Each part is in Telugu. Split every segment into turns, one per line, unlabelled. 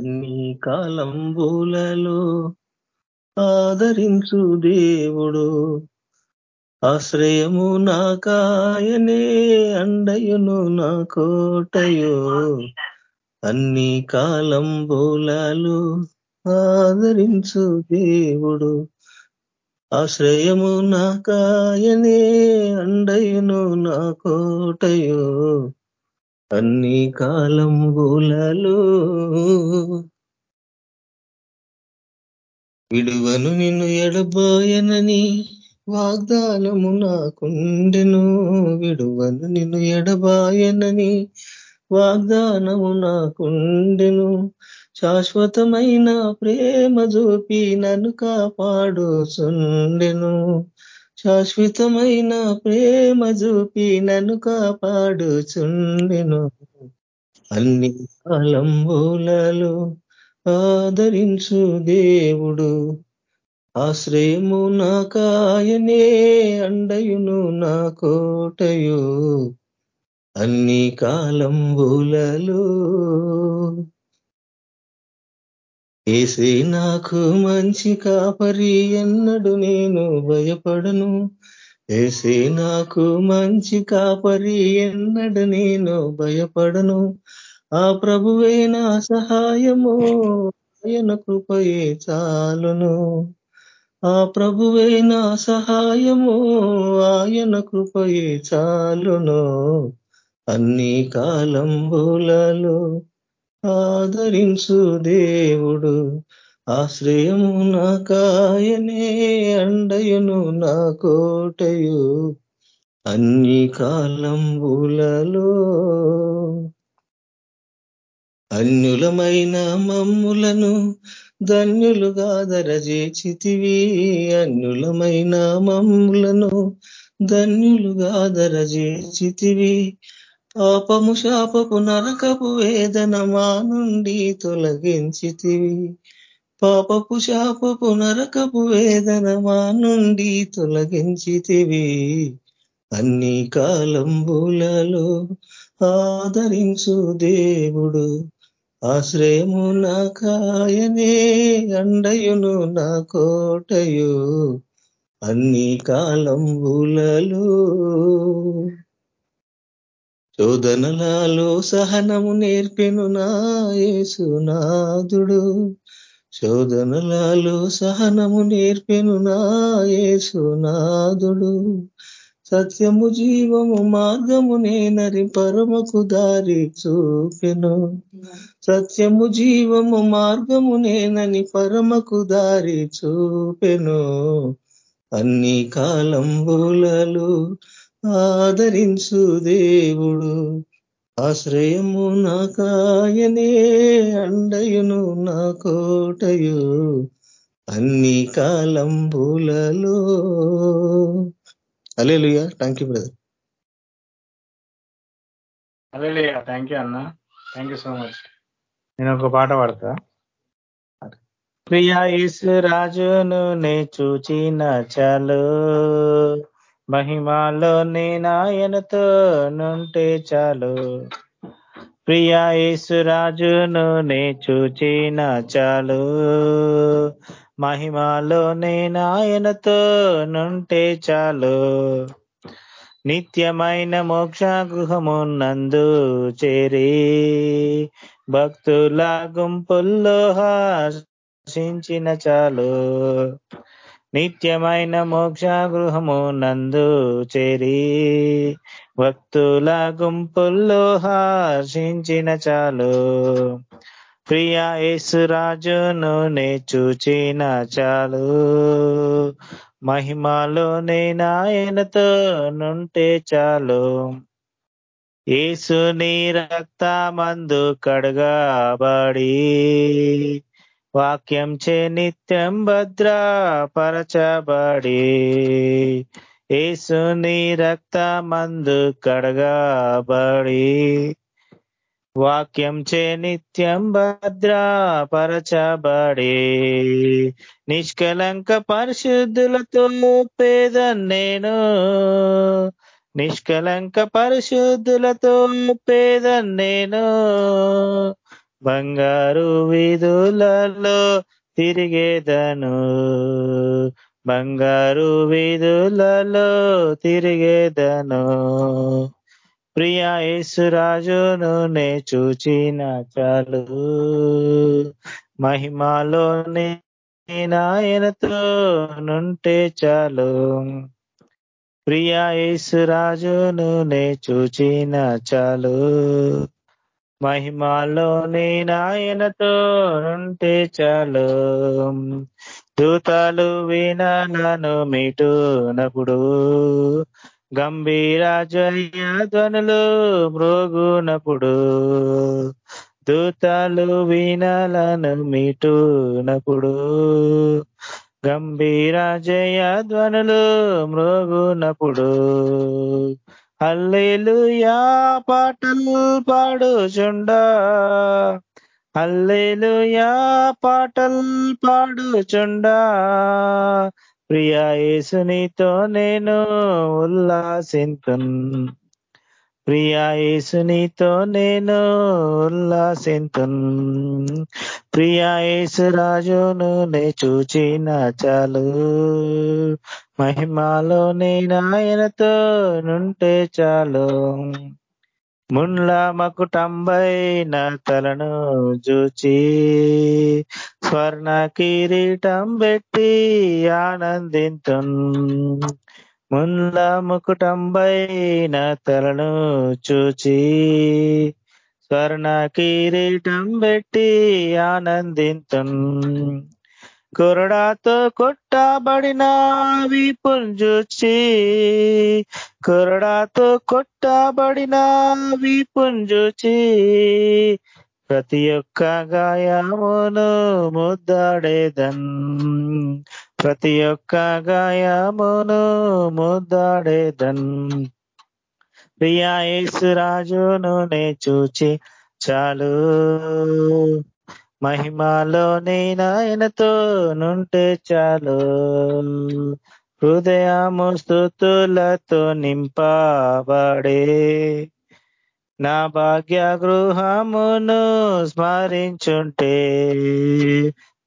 నీ కాలంబులలో ఆదరించు దేవుడు. ఆశ్రయము నా కాయనే అండయును నా కోటయో. అన్ని కాలంబులలో ఆదరించు దేవుడు. ఆశ్రయము నా కాయనే అండయును నా కోటయో. అన్ని కాలంబులలో విడువను నిన్ను ఎడబాయనని వాగ్దానము నాకుండెను. విడువను నిన్ను ఎడబాయనని వాగ్దానము నాకుండెను. శాశ్వతమైన ప్రేమ చూపి నన్ను కాపాడుచుండెను. శాశ్వతమైన ప్రేమ చూపి నన్ను కాపాడుచుండెను. అన్ని కాలంబులలో ఆదరించు దేవుడు. ఆశ్రయము నా కాయనే అండయును నా కోటయు. అన్ని కాలంబులలో ఏసే నాకు మంచి కాపరి ఎన్నడు నేను భయపడను. ఏసే నాకు మంచి కాపరి ఎన్నడు నేను భయపడను. ఆ ప్రభువే నా సహాయము ఆయన కృపయే చాలును. ఆ ప్రభువే నా సహాయము ఆయన కృపయే చాలును. అన్ని కాలంబులలో ఆదరించు దేవుడు ఆశ్రయము నా కాయనే అండయును నా కోటయు. అన్ని కాలంబులలో అన్యులమైన మమ్ములను ధన్యులుగా దరజేచితివి. అన్యులమైన మమ్ములను ధన్యులుగా దరజేచితివి. పాపము శాపపు నరకపు వేదన మా నుండి తొలగించితివి. పాపపు శాపపు నరకపు వేదన మా నుండి తొలగించితివి. అన్ని కాలంబులలో ఆదరించు దేవుడు ఆశ్రయము నా కాయనే అండయును నా కోటయు. అన్ని కాలంబులలో శోధనలలో సహనము నేర్పెను నా నాదుడు. శోధనలలో సహనము నేర్పెను నా నాదుడు. సత్యము జీవము మార్గము నేనరి పరమకు దారి చూపెను. సత్యము జీవము మార్గము నేనని పరమకు దారి చూపెను. అన్ని కాలంబులలు ఆదరించు దేవుడు. ఆశ్రయము నా కాయనే అండయును నా కోటయు. అన్ని కాలంబులలో. అలేలుయా thank you brother
alleluia thank you అన్న. థ్యాంక్ యూ సో మచ్ నేను ఒక పాట పాడతా? ప్రియా యేసు రాజును నే చూచిన చాలు. మహిమాలో నేనాయనతో నుంటే చాలు. ప్రియా యేసురాజును నే చూచిన చాలు. మహిమాలో నేనాయనతో నుంటే చాలు. నిత్యమైన మోక్ష గృహమున్నందు చేరి భక్తుల గుంపుల్లో హర్షించిన చాలు. నిత్యమైన మోక్ష గృహము నందు చేరి భక్తుల గుంపుల్లో హర్షించిన చాలు. ప్రియ యేసురాజును నే చూచిన చాలు. మహిమలో నాయనతో నుంటే చాలు. ఏసుని రక్తమందు కడగాబడి వాక్యం చే నిత్యం భద్రపరచబడి ఏసుని రక్తమందు కడగబడి. వాక్యం చే నిత్యం భద్రపరచబడి నిష్కలంక పరిశుద్ధులతో పేద నేను. నిష్కలంక పరిశుద్ధులతో పేద నేను. బంగారు వీధులలో తిరిగేదను. బంగారు వీధులలో తిరిగేదను. ప్రియా యేసురాజును నే చూచిన చాలు. మహిమాలోనే నాయనతో నుంటే చాలు. ప్రియా యేసురాజును నే చూచిన చాలు. మహిమాలోని నాయనతో ఉంటే చాలు. దూతాలు వినా నన్ను మీటునప్పుడు గంభీర జయ ధ్వనులు మృగునప్పుడు దూతాలు వినలను మీటునప్పుడు గంభీర జయ ధ్వనులు మృగునప్పుడు హల్లేలుయా పాటలు పాడుచుండా. హల్లేలుయా పాటలు పాడుచుండా. ప్రియా యేసునితో నేను ఉల్లాసింతున్. ప్రియా యేసునితో నేను ఉల్లాసింతున్ ప్రియా యేసు రాజును నే చూచిన చాలు. మహిమాలో నాయనతో నుంటే చాలు. మున్ల మకుటంబైన తలను చూచి స్వర్ణ కిరీటం పెట్టి ఆనందింతున్ మున్ల ముకుటంబైన తలను చూచి స్వర్ణ కిరీటం పెట్టి ఆనందింతం కొరడాతో కొట్టబడిన వీపును చూచి కొట్టబడిన వీపును చూచి ప్రతి ఒక్క గాయమును ముద్దాడేదన్. ప్రతి ఒక్క గాయమును ముద్దాడేదన్. ప్రియా యేసురాజును నే చూచి చాలు. మహిమాలో నాయనతో నుంటే చాలు. హృదయము స్థుతులతో నింపబడే నా భాగ్య గృహమును స్మరించుంటే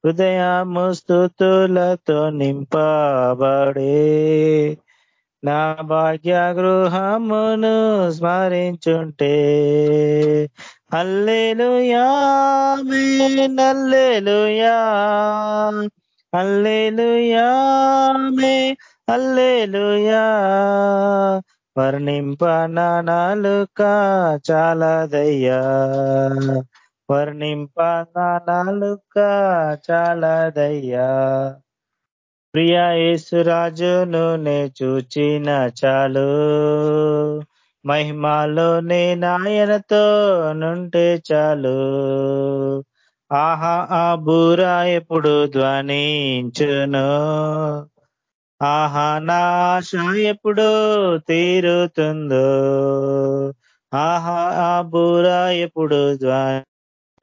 హృదయము స్థుతులతో నింపబడే నా భాగ్య గృహమును స్మరించుంటే అల్లేలుయా నల్లేలుయా అల్లేలుయా అల్లేలుయా వర్ణింప నాలుక చాలదయ్యా వర్ణింప నాలుక చాలదయ్యా. ప్రియా యేసురాజును నే చూచిన చాలు. మహిమాలో నే నాయనతో నుంటే చాలు. ఆహా ఆ బూరా ఎప్పుడు ధ్వనించును? ఆహా నాశ ఎప్పుడు తీరుతుందో? ఆహా ఆ బూర ఎప్పుడు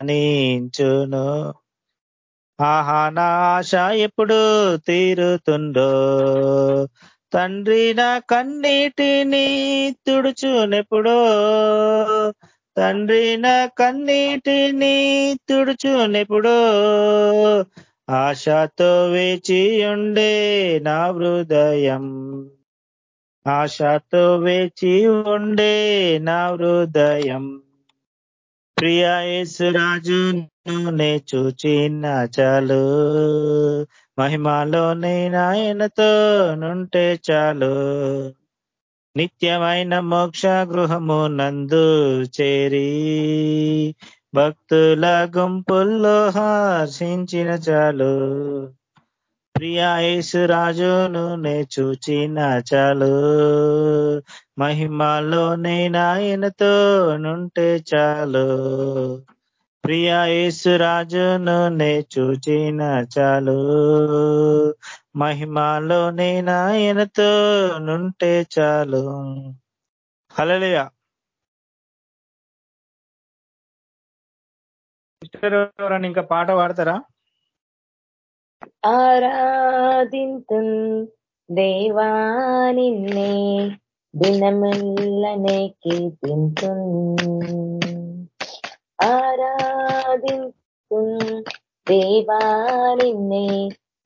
ధ్వనించును ఆహా నా ఆశ ఎప్పుడు తీరుతుండో తండ్రి నా కన్నీటిని తుడుచునెప్పుడో. తండ్రి నా కన్నీటిని తుడుచునెప్పుడో. ఆశతో వేచి ఉండే నా హృదయం. ఆశతో వేచి ఉండే నా హృదయం. ప్రియా యేసురాజు నే చూచిన చాలు. మహిమాలోనే నాయనతో నుంటే చాలు. నిత్యమైన మోక్ష గృహము నందు చేరి భక్తుల గుంపుల్లో హర్షించిన చాలు. ప్రియా యేసురాజును నే చూచిన చాలు. మహిమాలో నేనాయనతో నుంటే చాలు. ప్రియా యేసురాజును నే చూచిన చాలు. మహిమాలో నేనాయనతో నుంటే చాలు. హల్లెలూయా. సిస్టర్ ఇంకా పాట పాడతారా?
ఆరాధింతు దేవా నిన్నే దినమెల్లనే కీర్తింతున్ ఆరాధింతున్ ఆరాధింతు దేవా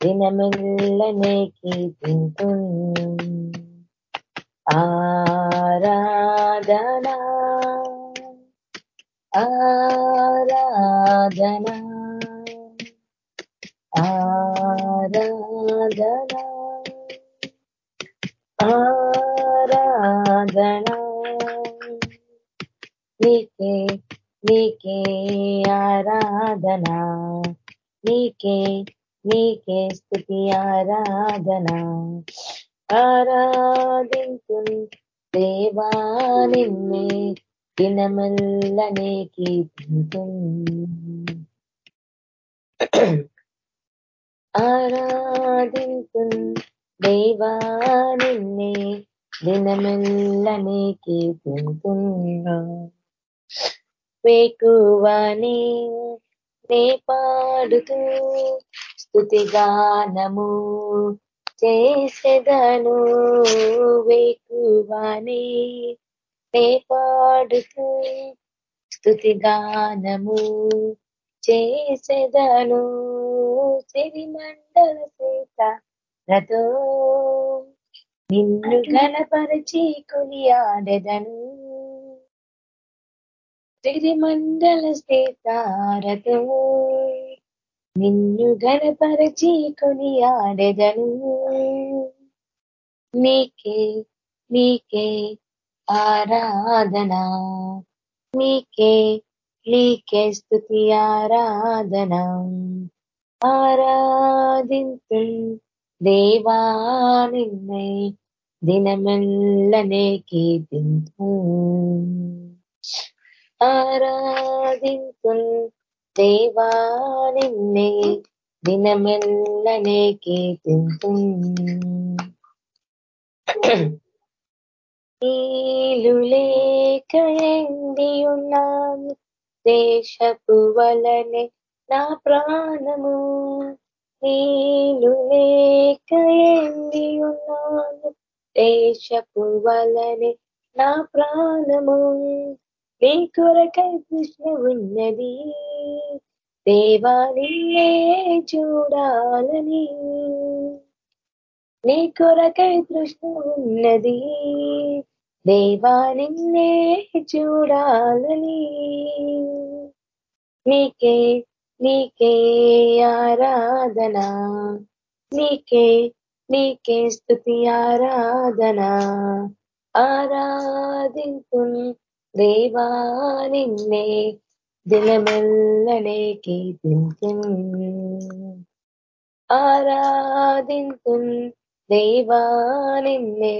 దినమెల్లనే కీర్తింతు ఆరాధనా ఆరాధనా ఆరాధనా ఆరాధన. నీకే నీకే ఆరాధన. నీకే నీకే స్థుతి ఆరాధన. ఆరాధించు దేవా నిన్నే దినమల్లనే కీర్తింతు ఆరాధించు దేవా నిన్నే దినమెల్లనే కీర్తింతున్నా వేకువని నే పాడుతూ స్థుతిగానము చేసేదను. వేకువని నే పాడుతూ స్థుతిగానము చేసేదను. సిరిమండల సీత రథో నిన్ను ఘనపరిచి కొనియాడెదను. సిరిమండల సీతారతో నిన్ను ఘనపరిచి కొనియాడెదను. నీకే నీకే ఆరాధనా. నీకే నీకే స్థుతి ఆరాధనా. ఆరాధింతు దేవా నిన్నే దినమెల్లనే కీర్తింపు ఆరాధింపు దేవా నిన్నే దినమెల్లనే కీర్తింతు నీలు ఉన్నాను దేశపు వలనే నా ప్రాణము నీలు లేక ఉన్నాను దేశపు వలనే నా ప్రాణము. నీ కొరకై కృష్ణ ఉన్నది. దేవా నిన్నే చూడాలని. నీ కొరకై తృష్ణ ఉన్నది. దేవా నిన్నే చూడాలని. నీకే నీకే ఆరాధన. నీకే నీకే స్థుతి ఆరాధన. ఆరాధింపు దేవా నిన్నే. దినమెల్లనే కీర్తించు ఆరాధింపు దేవా నిన్నే.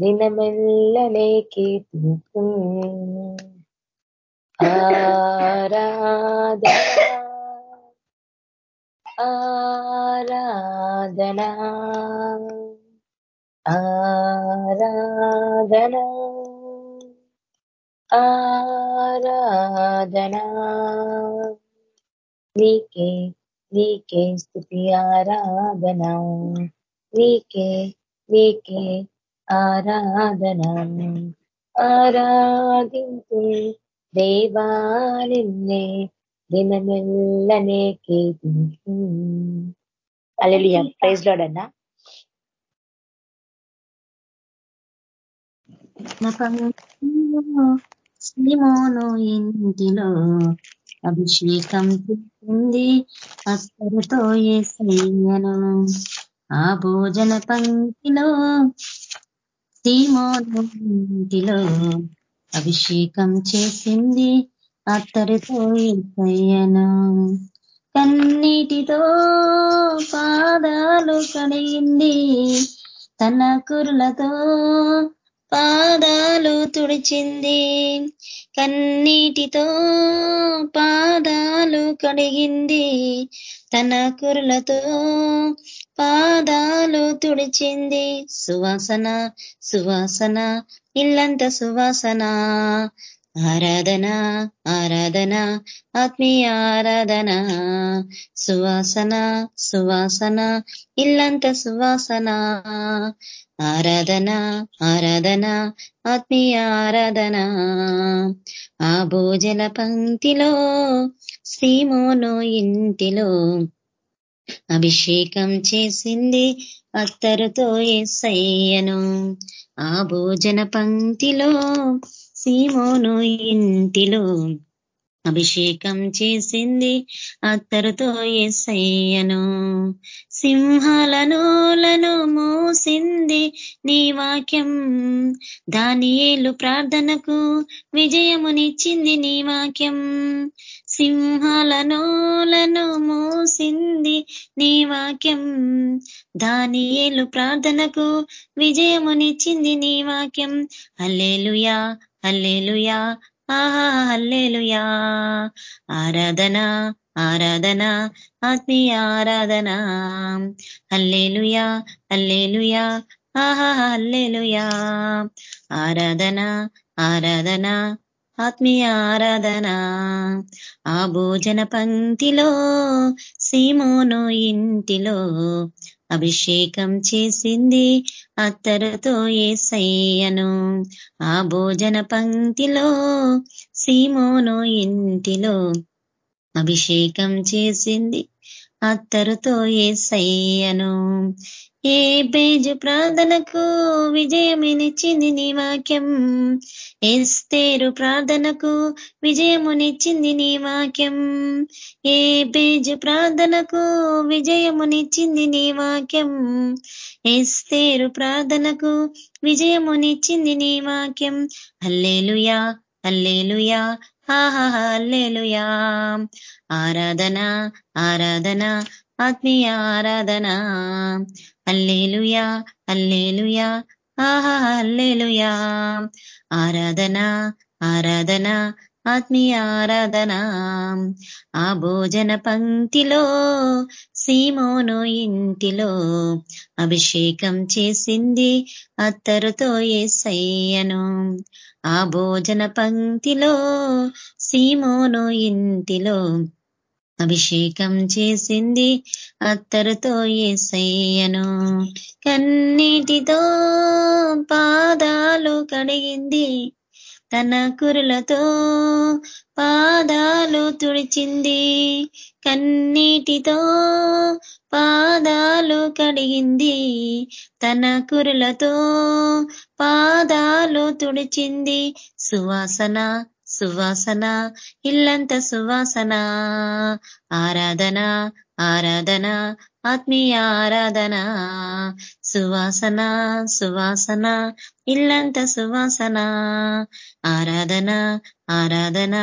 దినమెల్లనే కీర్తించు ఆరాధనా ఆరాధనా. ఆరాధనా. ఆరాధనా. నీకే నీకే స్థుతి ఆరాధనా. నీకే నీకే ఆరాధనా. ఆరాధింపు దేవా నిన్నే. దినమెల్లనే అల్లెలుయా ప్రైజ్ లాడ్ అన్నా.
సిమోను ఇంటిలో అభిషేకం చేసింది. అత్తరుతో ఏసయ్యను ఆ భోజన పంక్తిలో సీమోను ఇంటిలో అభిషేకం చేసింది. అత్తరితో ఏసయ్యను కన్నీటితో పాదాలు కడిగింది. తన కురులతో పాదాలు తుడిచింది. కన్నీటితో పాదాలు కడిగింది. తన కురులతో పాదాలు తుడిచింది. సువాసన సువాసన ఇల్లంత సువాసన. ఆరాధన ఆరాధన ఆత్మీయ ఆరాధన సువాసన సువాసన ఇల్లంత సువాసన. ఆరాధన ఆరాధన ఆత్మీయ ఆరాధన. ఆ భోజన పంక్తిలో శ్రీమోను ఇంటిలో అభిషేకం చేసింది అత్తరుతో ఎస్సయ్యను ఆ భోజన పంక్తిలో సీమోను ఇంటిలో అభిషేకం చేసింది అత్తరుతో ఎస్సయ్యను సింహాలనోలను మోసింది నీ వాక్యం. దానియేలు ప్రార్థనకు విజయమునిచ్చింది నీ వాక్యం. సింహాల నూలను మోసింది నీ వాక్యం. దానియేలు ప్రార్థనకు విజయమునిచ్చింది నీ వాక్యం. అల్లేలుయా హల్లేలుయా ఆహా హల్లేలుయా. ఆరాధన ఆరాధన ఆత్మీయ ఆరాధన. హల్లేలుయా హల్లేలుయా ఆహా హల్లేలుయా. ఆరాధన ఆరాధన ఆత్మీయ ఆరాధన. ఆ భోజన పంక్తిలో సీమోను ఇంటిలో అభిషేకం చేసింది అత్తరుతో ఏసయ్యను. ఆ భోజన పంక్తిలో సీమోను ఇంటిలో అభిషేకం చేసింది అత్తరుతో ఏసయ్యను. ఏ బేజు ప్రార్థనకు విజయమునిచ్చింది నీ వాక్యం? ఎస్తేరు ప్రార్థనకు విజయమునిచ్చింది నీ వాక్యం? ఏ బేజు ప్రార్థనకు విజయమునిచ్చింది నీ వాక్యం? ఎస్తేరు ప్రార్థనకు విజయమునిచ్చింది నీ వాక్యం. అల్లేలుయా హల్లేలుయా హల్లేలుయా. ఆరాధన ఆరాధన ఆత్మీయ ఆరాధన. హల్లేలుయా హల్లేలుయా హల్లేలుయా. ఆరాధన ఆరాధన ఆత్మీయ ఆరాధన ఆ భోజన పంక్తిలో సీమోను ఇంటిలో అభిషేకం చేసింది అత్తరుతో ఏసయ్యను. ఆ భోజన పంక్తిలో సీమోను ఇంటిలో అభిషేకం చేసింది అత్తరుతో ఏసయ్యను. కన్నీటితో పాదాలు కడిగింది తన కురులతో పాదాలు తుడిచింది. కన్నీటితో పాదాలు కడిగింది. తన కురులతో పాదాలు తుడిచింది. సువాసన సువాసన ఇల్లంత సువాసన. ఆరాధన ఆరాధన ఆత్మీయ ఆరాధన. సువాసన సువాసన ఇల్లంత సువాసన. ఆరాధన ఆరాధన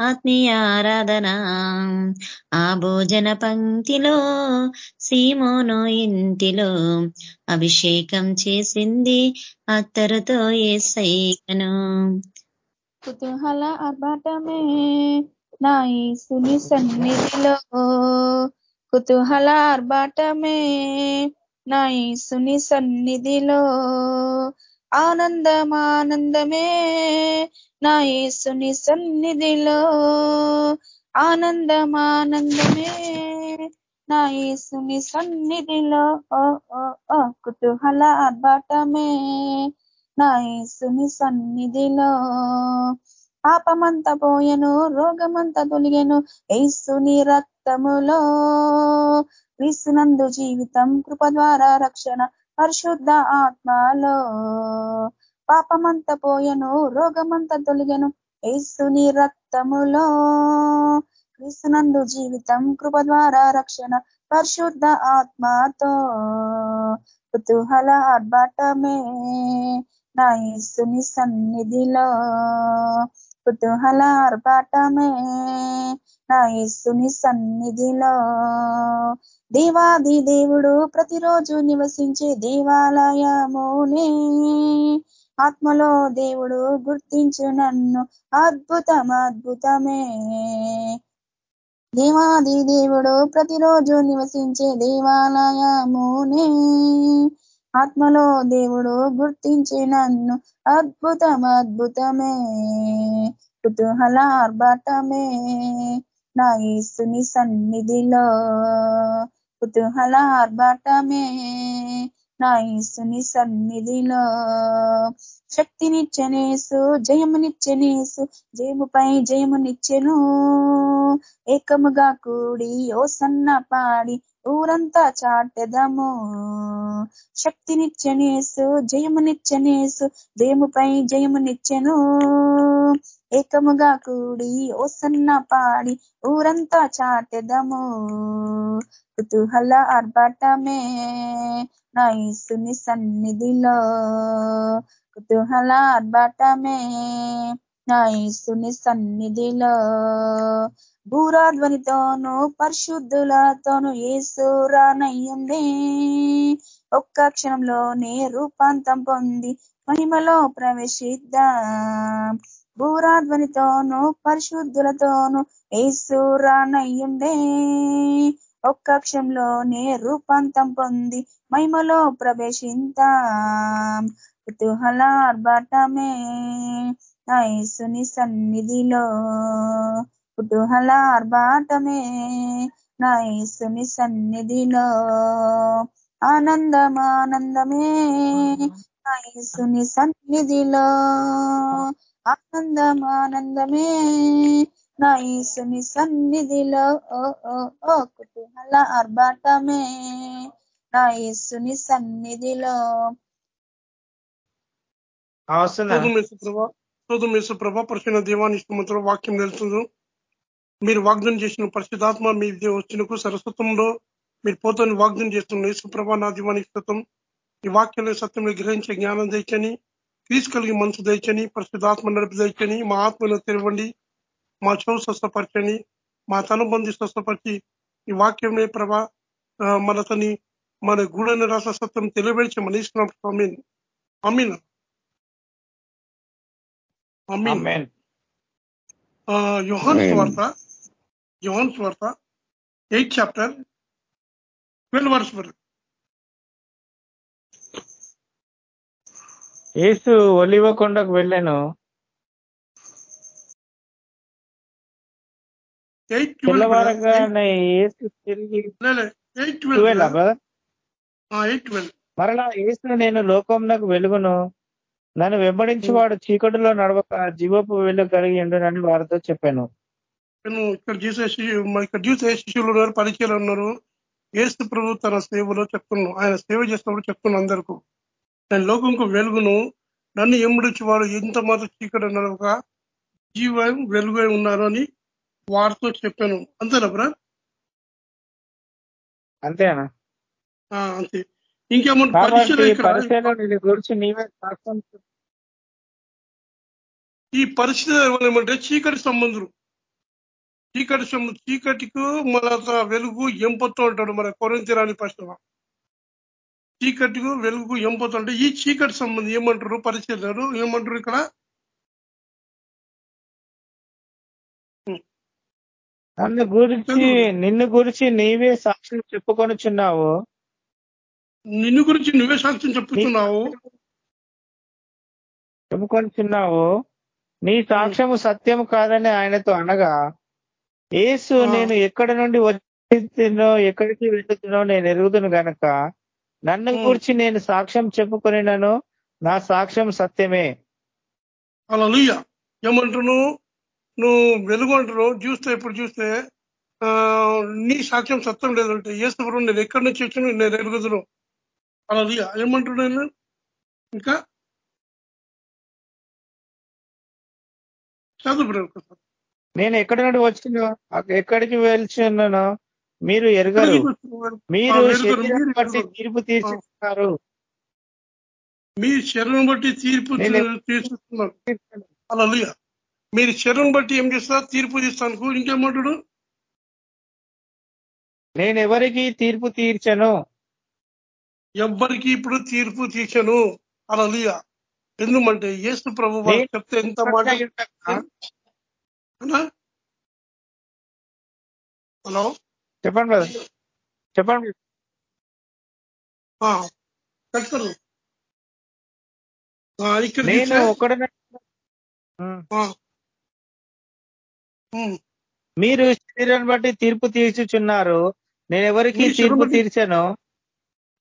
ఆత్మీయ ఆరాధన. ఆ భోజన పంక్తిలో సీమోను ఇంటిలో అభిషేకం చేసింది అత్తరుతో ఏసైకను
కుతూహల అర్భాటమే నా ఈసుని సన్నిధిలో. కుతూహల ఆర్భాటమే నా ఈసుని సన్నిధిలో ఆనందమానందమే. నా యేసుని సన్నిధిలో ఆనందమానందమే. నా యేసుని సన్నిధిలో కుతూహల ఆర్భాటమే. నా యేసుని సన్నిధిలో పాపమంత పోయెను రోగమంత తొలిగెను ఏసుని రక్తములో క్రీస్తునందు జీవితం కృప ద్వారా రక్షణ పరిశుద్ధ ఆత్మలో. పాపమంత పోయెను రోగమంత తొలిగెను ఏసుని రక్తములో. క్రీస్తునందు జీవితం కృప ద్వారా రక్షణ పరిశుద్ధ ఆత్మతో. కుతూహల ఆర్భాటమే నా యేసుని సన్నిధిలో. కుతూహల ఆర్భాటమే నా యేసుని సన్నిధిలో. దేవాది దేవుడు ప్రతిరోజు నివసించే దేవాలయమునే. ఆత్మలో దేవుడు గుర్తించు నన్ను అద్భుతం అద్భుతమే. దేవాది దేవుడు ప్రతిరోజు నివసించే దేవాలయమునే. ఆత్మలో దేవుడు గుర్తించి నన్ను అద్భుతం అద్భుతమే. కుతూహల ఆర్భాటమే నా ఈసుని సన్నిధిలో కుతూహల ఆర్భాటమే. నా ఈసుని సన్నిధిలో శక్తినిచ్చనేసు జయమునిచ్చనేసు జయముపై జయమునిచ్చెను. ఏకముగా కూడి ఓ సన్న పాడి ఊరంతా చాటెదము. శక్తినిచ్చనేసు జయమునిచ్చనేసు జయముపై జయమునిచ్చెను. ఏకముగా కూడి ఓ సన్న పాడి ఊరంతా చాటెదము. కుతూహల ఆర్భాటమే నా యేసుని సన్నిధిలో. కుతూహల ఆర్భాటమే నా యేసుని సన్నిధిలో. భూరాధ్వనితోను పరిశుద్ధులతోను ఏసురానయ్యుండే ఒక్క క్షణంలోనే రూపాంతం పొంది మహిమలో ప్రవేశిద్దాం. భూరాధ్వనితోను పరిశుద్ధులతోను ఏసురానయ్యుండే ఒక్క క్షణంలోనే రూపాంతం పొంది మహిమలో ప్రవేశింతాం కుతూహల ఆర్భాటమే యేసుని సన్నిధిలో. కుతూహల ఆర్భాటమే. నా యేసుని సన్నిధిలో ఆనందం ఆనందమే నా యేసుని సన్నిధిలో ఆనందం ఆనందమే నా యేసుని సన్నిధిలో ఓ కుతూహల ఆర్భాటమే. నా యేసుని సన్నిధిలో
యేసుప్రభ పరిశున్న దేవాన్ని ఇష్టమంతుడు వాక్యం తెలుస్తుంది మీరు వాగ్దానం చేసిన పరిశుధాత్మ మీ వచ్చినకు సరస్వతంలో మీరు పోతాన్ని వాగ్దానం చేస్తున్న యేసుప్రభ నా దీవానికి ఈ వాక్యంలో సత్యంలో గ్రహించే జ్ఞానం తెచ్చని క్రీస్ కలిగి మనసు తెచ్చని పరిశుధాత్మ నడిపి తెచ్చని మా ఆత్మలో తెరవండి మా చెవు స్వస్థపరచని మా తనుబంధి స్వస్థపరిచి ఈ వాక్యంలో ప్రభ మనతని మన గూడని రాస సత్యం తెలియబడిచి మన ఇష్టం అమీన్ అమీన్ అమీన్. యోహాన్
Amen.
యోహాన్ స్వార్త ఎయిత్ చాప్టర్ ట్వెల్వ్ వర్స్ వరకు.
యేసు ఒలివ కొండకు వెళ్ళాను. మరలా యేసు నేను లోకంలోకి వెలుగును. నన్ను వెంబడించి వాడు చీకటిలో నడవక జీవపు వెళ్ళు కలిగి ఉండునని వారితో చెప్పాను.
నేను ఇక్కడ చూసే ఇక్కడ చూసే శిష్యులు ఉన్నారు పరిచయాలు ఉన్నారు. ఏసు ప్రభు తన సేవలో చెప్తున్నాను ఆయన సేవ చేసినప్పుడు చెప్తున్నాను అందరికీ. నేను లోకంకు వెలుగును నన్ను ఎముడిచి వాడు ఎంత మాత్రం చీకటి నడవక జీవం వెలుగు ఉన్నారు అని వారితో చెప్పాను. అంతేనా బ్రా
అంతేనా
ఆ, అంతే. ఇంకేమన్నా
గురించి నీవే చెప్పు.
ఈ పరిస్థితి ఏమంటే చీకటి సంబంధులు. చీకటి సంబ- చీకటికు మన వెలుగు ఎంపొత్తు అంటాడు మన కొరంతిరాని ప్రశ్న చీకటికు వెలుగు ఎంపొత్తు అంటే ఈ చీకటి సంబంధం ఏమంటారు పరిచయాలు ఏమంటారు ఇక్కడ?
నన్ను గురించి నిన్ను గురించి. నీవే సాక్ష్యం చెప్పుకొనిచున్నావు
నిన్ను గురించి నువ్వే సాక్ష్యం చెప్పుతున్నావు
చెప్పుకొనిచున్నావు నీ సాక్ష్యము సత్యము కాదని ఆయనతో అనగా యేసు
ఆ.
నేను ఎక్కడి నుండి వచ్చినో ఎక్కడికి వెళ్తున్నో నేను ఎరుగుదును గనక నన్ను. గురించి నేను సాక్ష్యం చెప్పుకొనినను నా సాక్ష్యం సత్యమే.
అలా లుయ్య ఏమంటున్నావు? నువ్వు వెలుగు అంటున్నావు? చూస్తే ఇప్పుడు చూస్తే నీ సాక్ష్యం సత్యం లేదంటే ఏసుప్రభు నేను ఎక్కడి నుంచి వచ్చిన నేను ఎరుగుదును. అలా లుయ్య ఏమంటున్నాను ఇంకా? చదువు ఒకసారి.
నేను ఎక్కడి నుండి వచ్చినో ఎక్కడికి వెళ్తున్నానో మీరు ఎరగరు? మీరు శరీరం బట్టి. తీర్పు తీర్చుతున్నారు
మీ శరీరం బట్టి తీర్పు
నేను
తీర్చుతున్నారు అలా లుయ్య మీరు శరీరం బట్టి ఏం చేస్తారు? తీర్పు తీస్తాను. ఇంకేమంటాడు?
నేను ఎవరికి తీర్పు తీర్చను?
ఎవ్వరికి ఇప్పుడు తీర్పు తీర్చను. అలా ఎందుకంటే యేసు ప్రభు వాళ్ళు చెప్తే ఎంత మాట? హలో?
చెప్పండి brother. చెప్పండి.
ఇక్కడ
నేను. మీరు శరీరాన్ని బట్టి తీర్పు తీర్చుచున్నారు. నేను ఎవరికి తీర్పు తీర్చాను?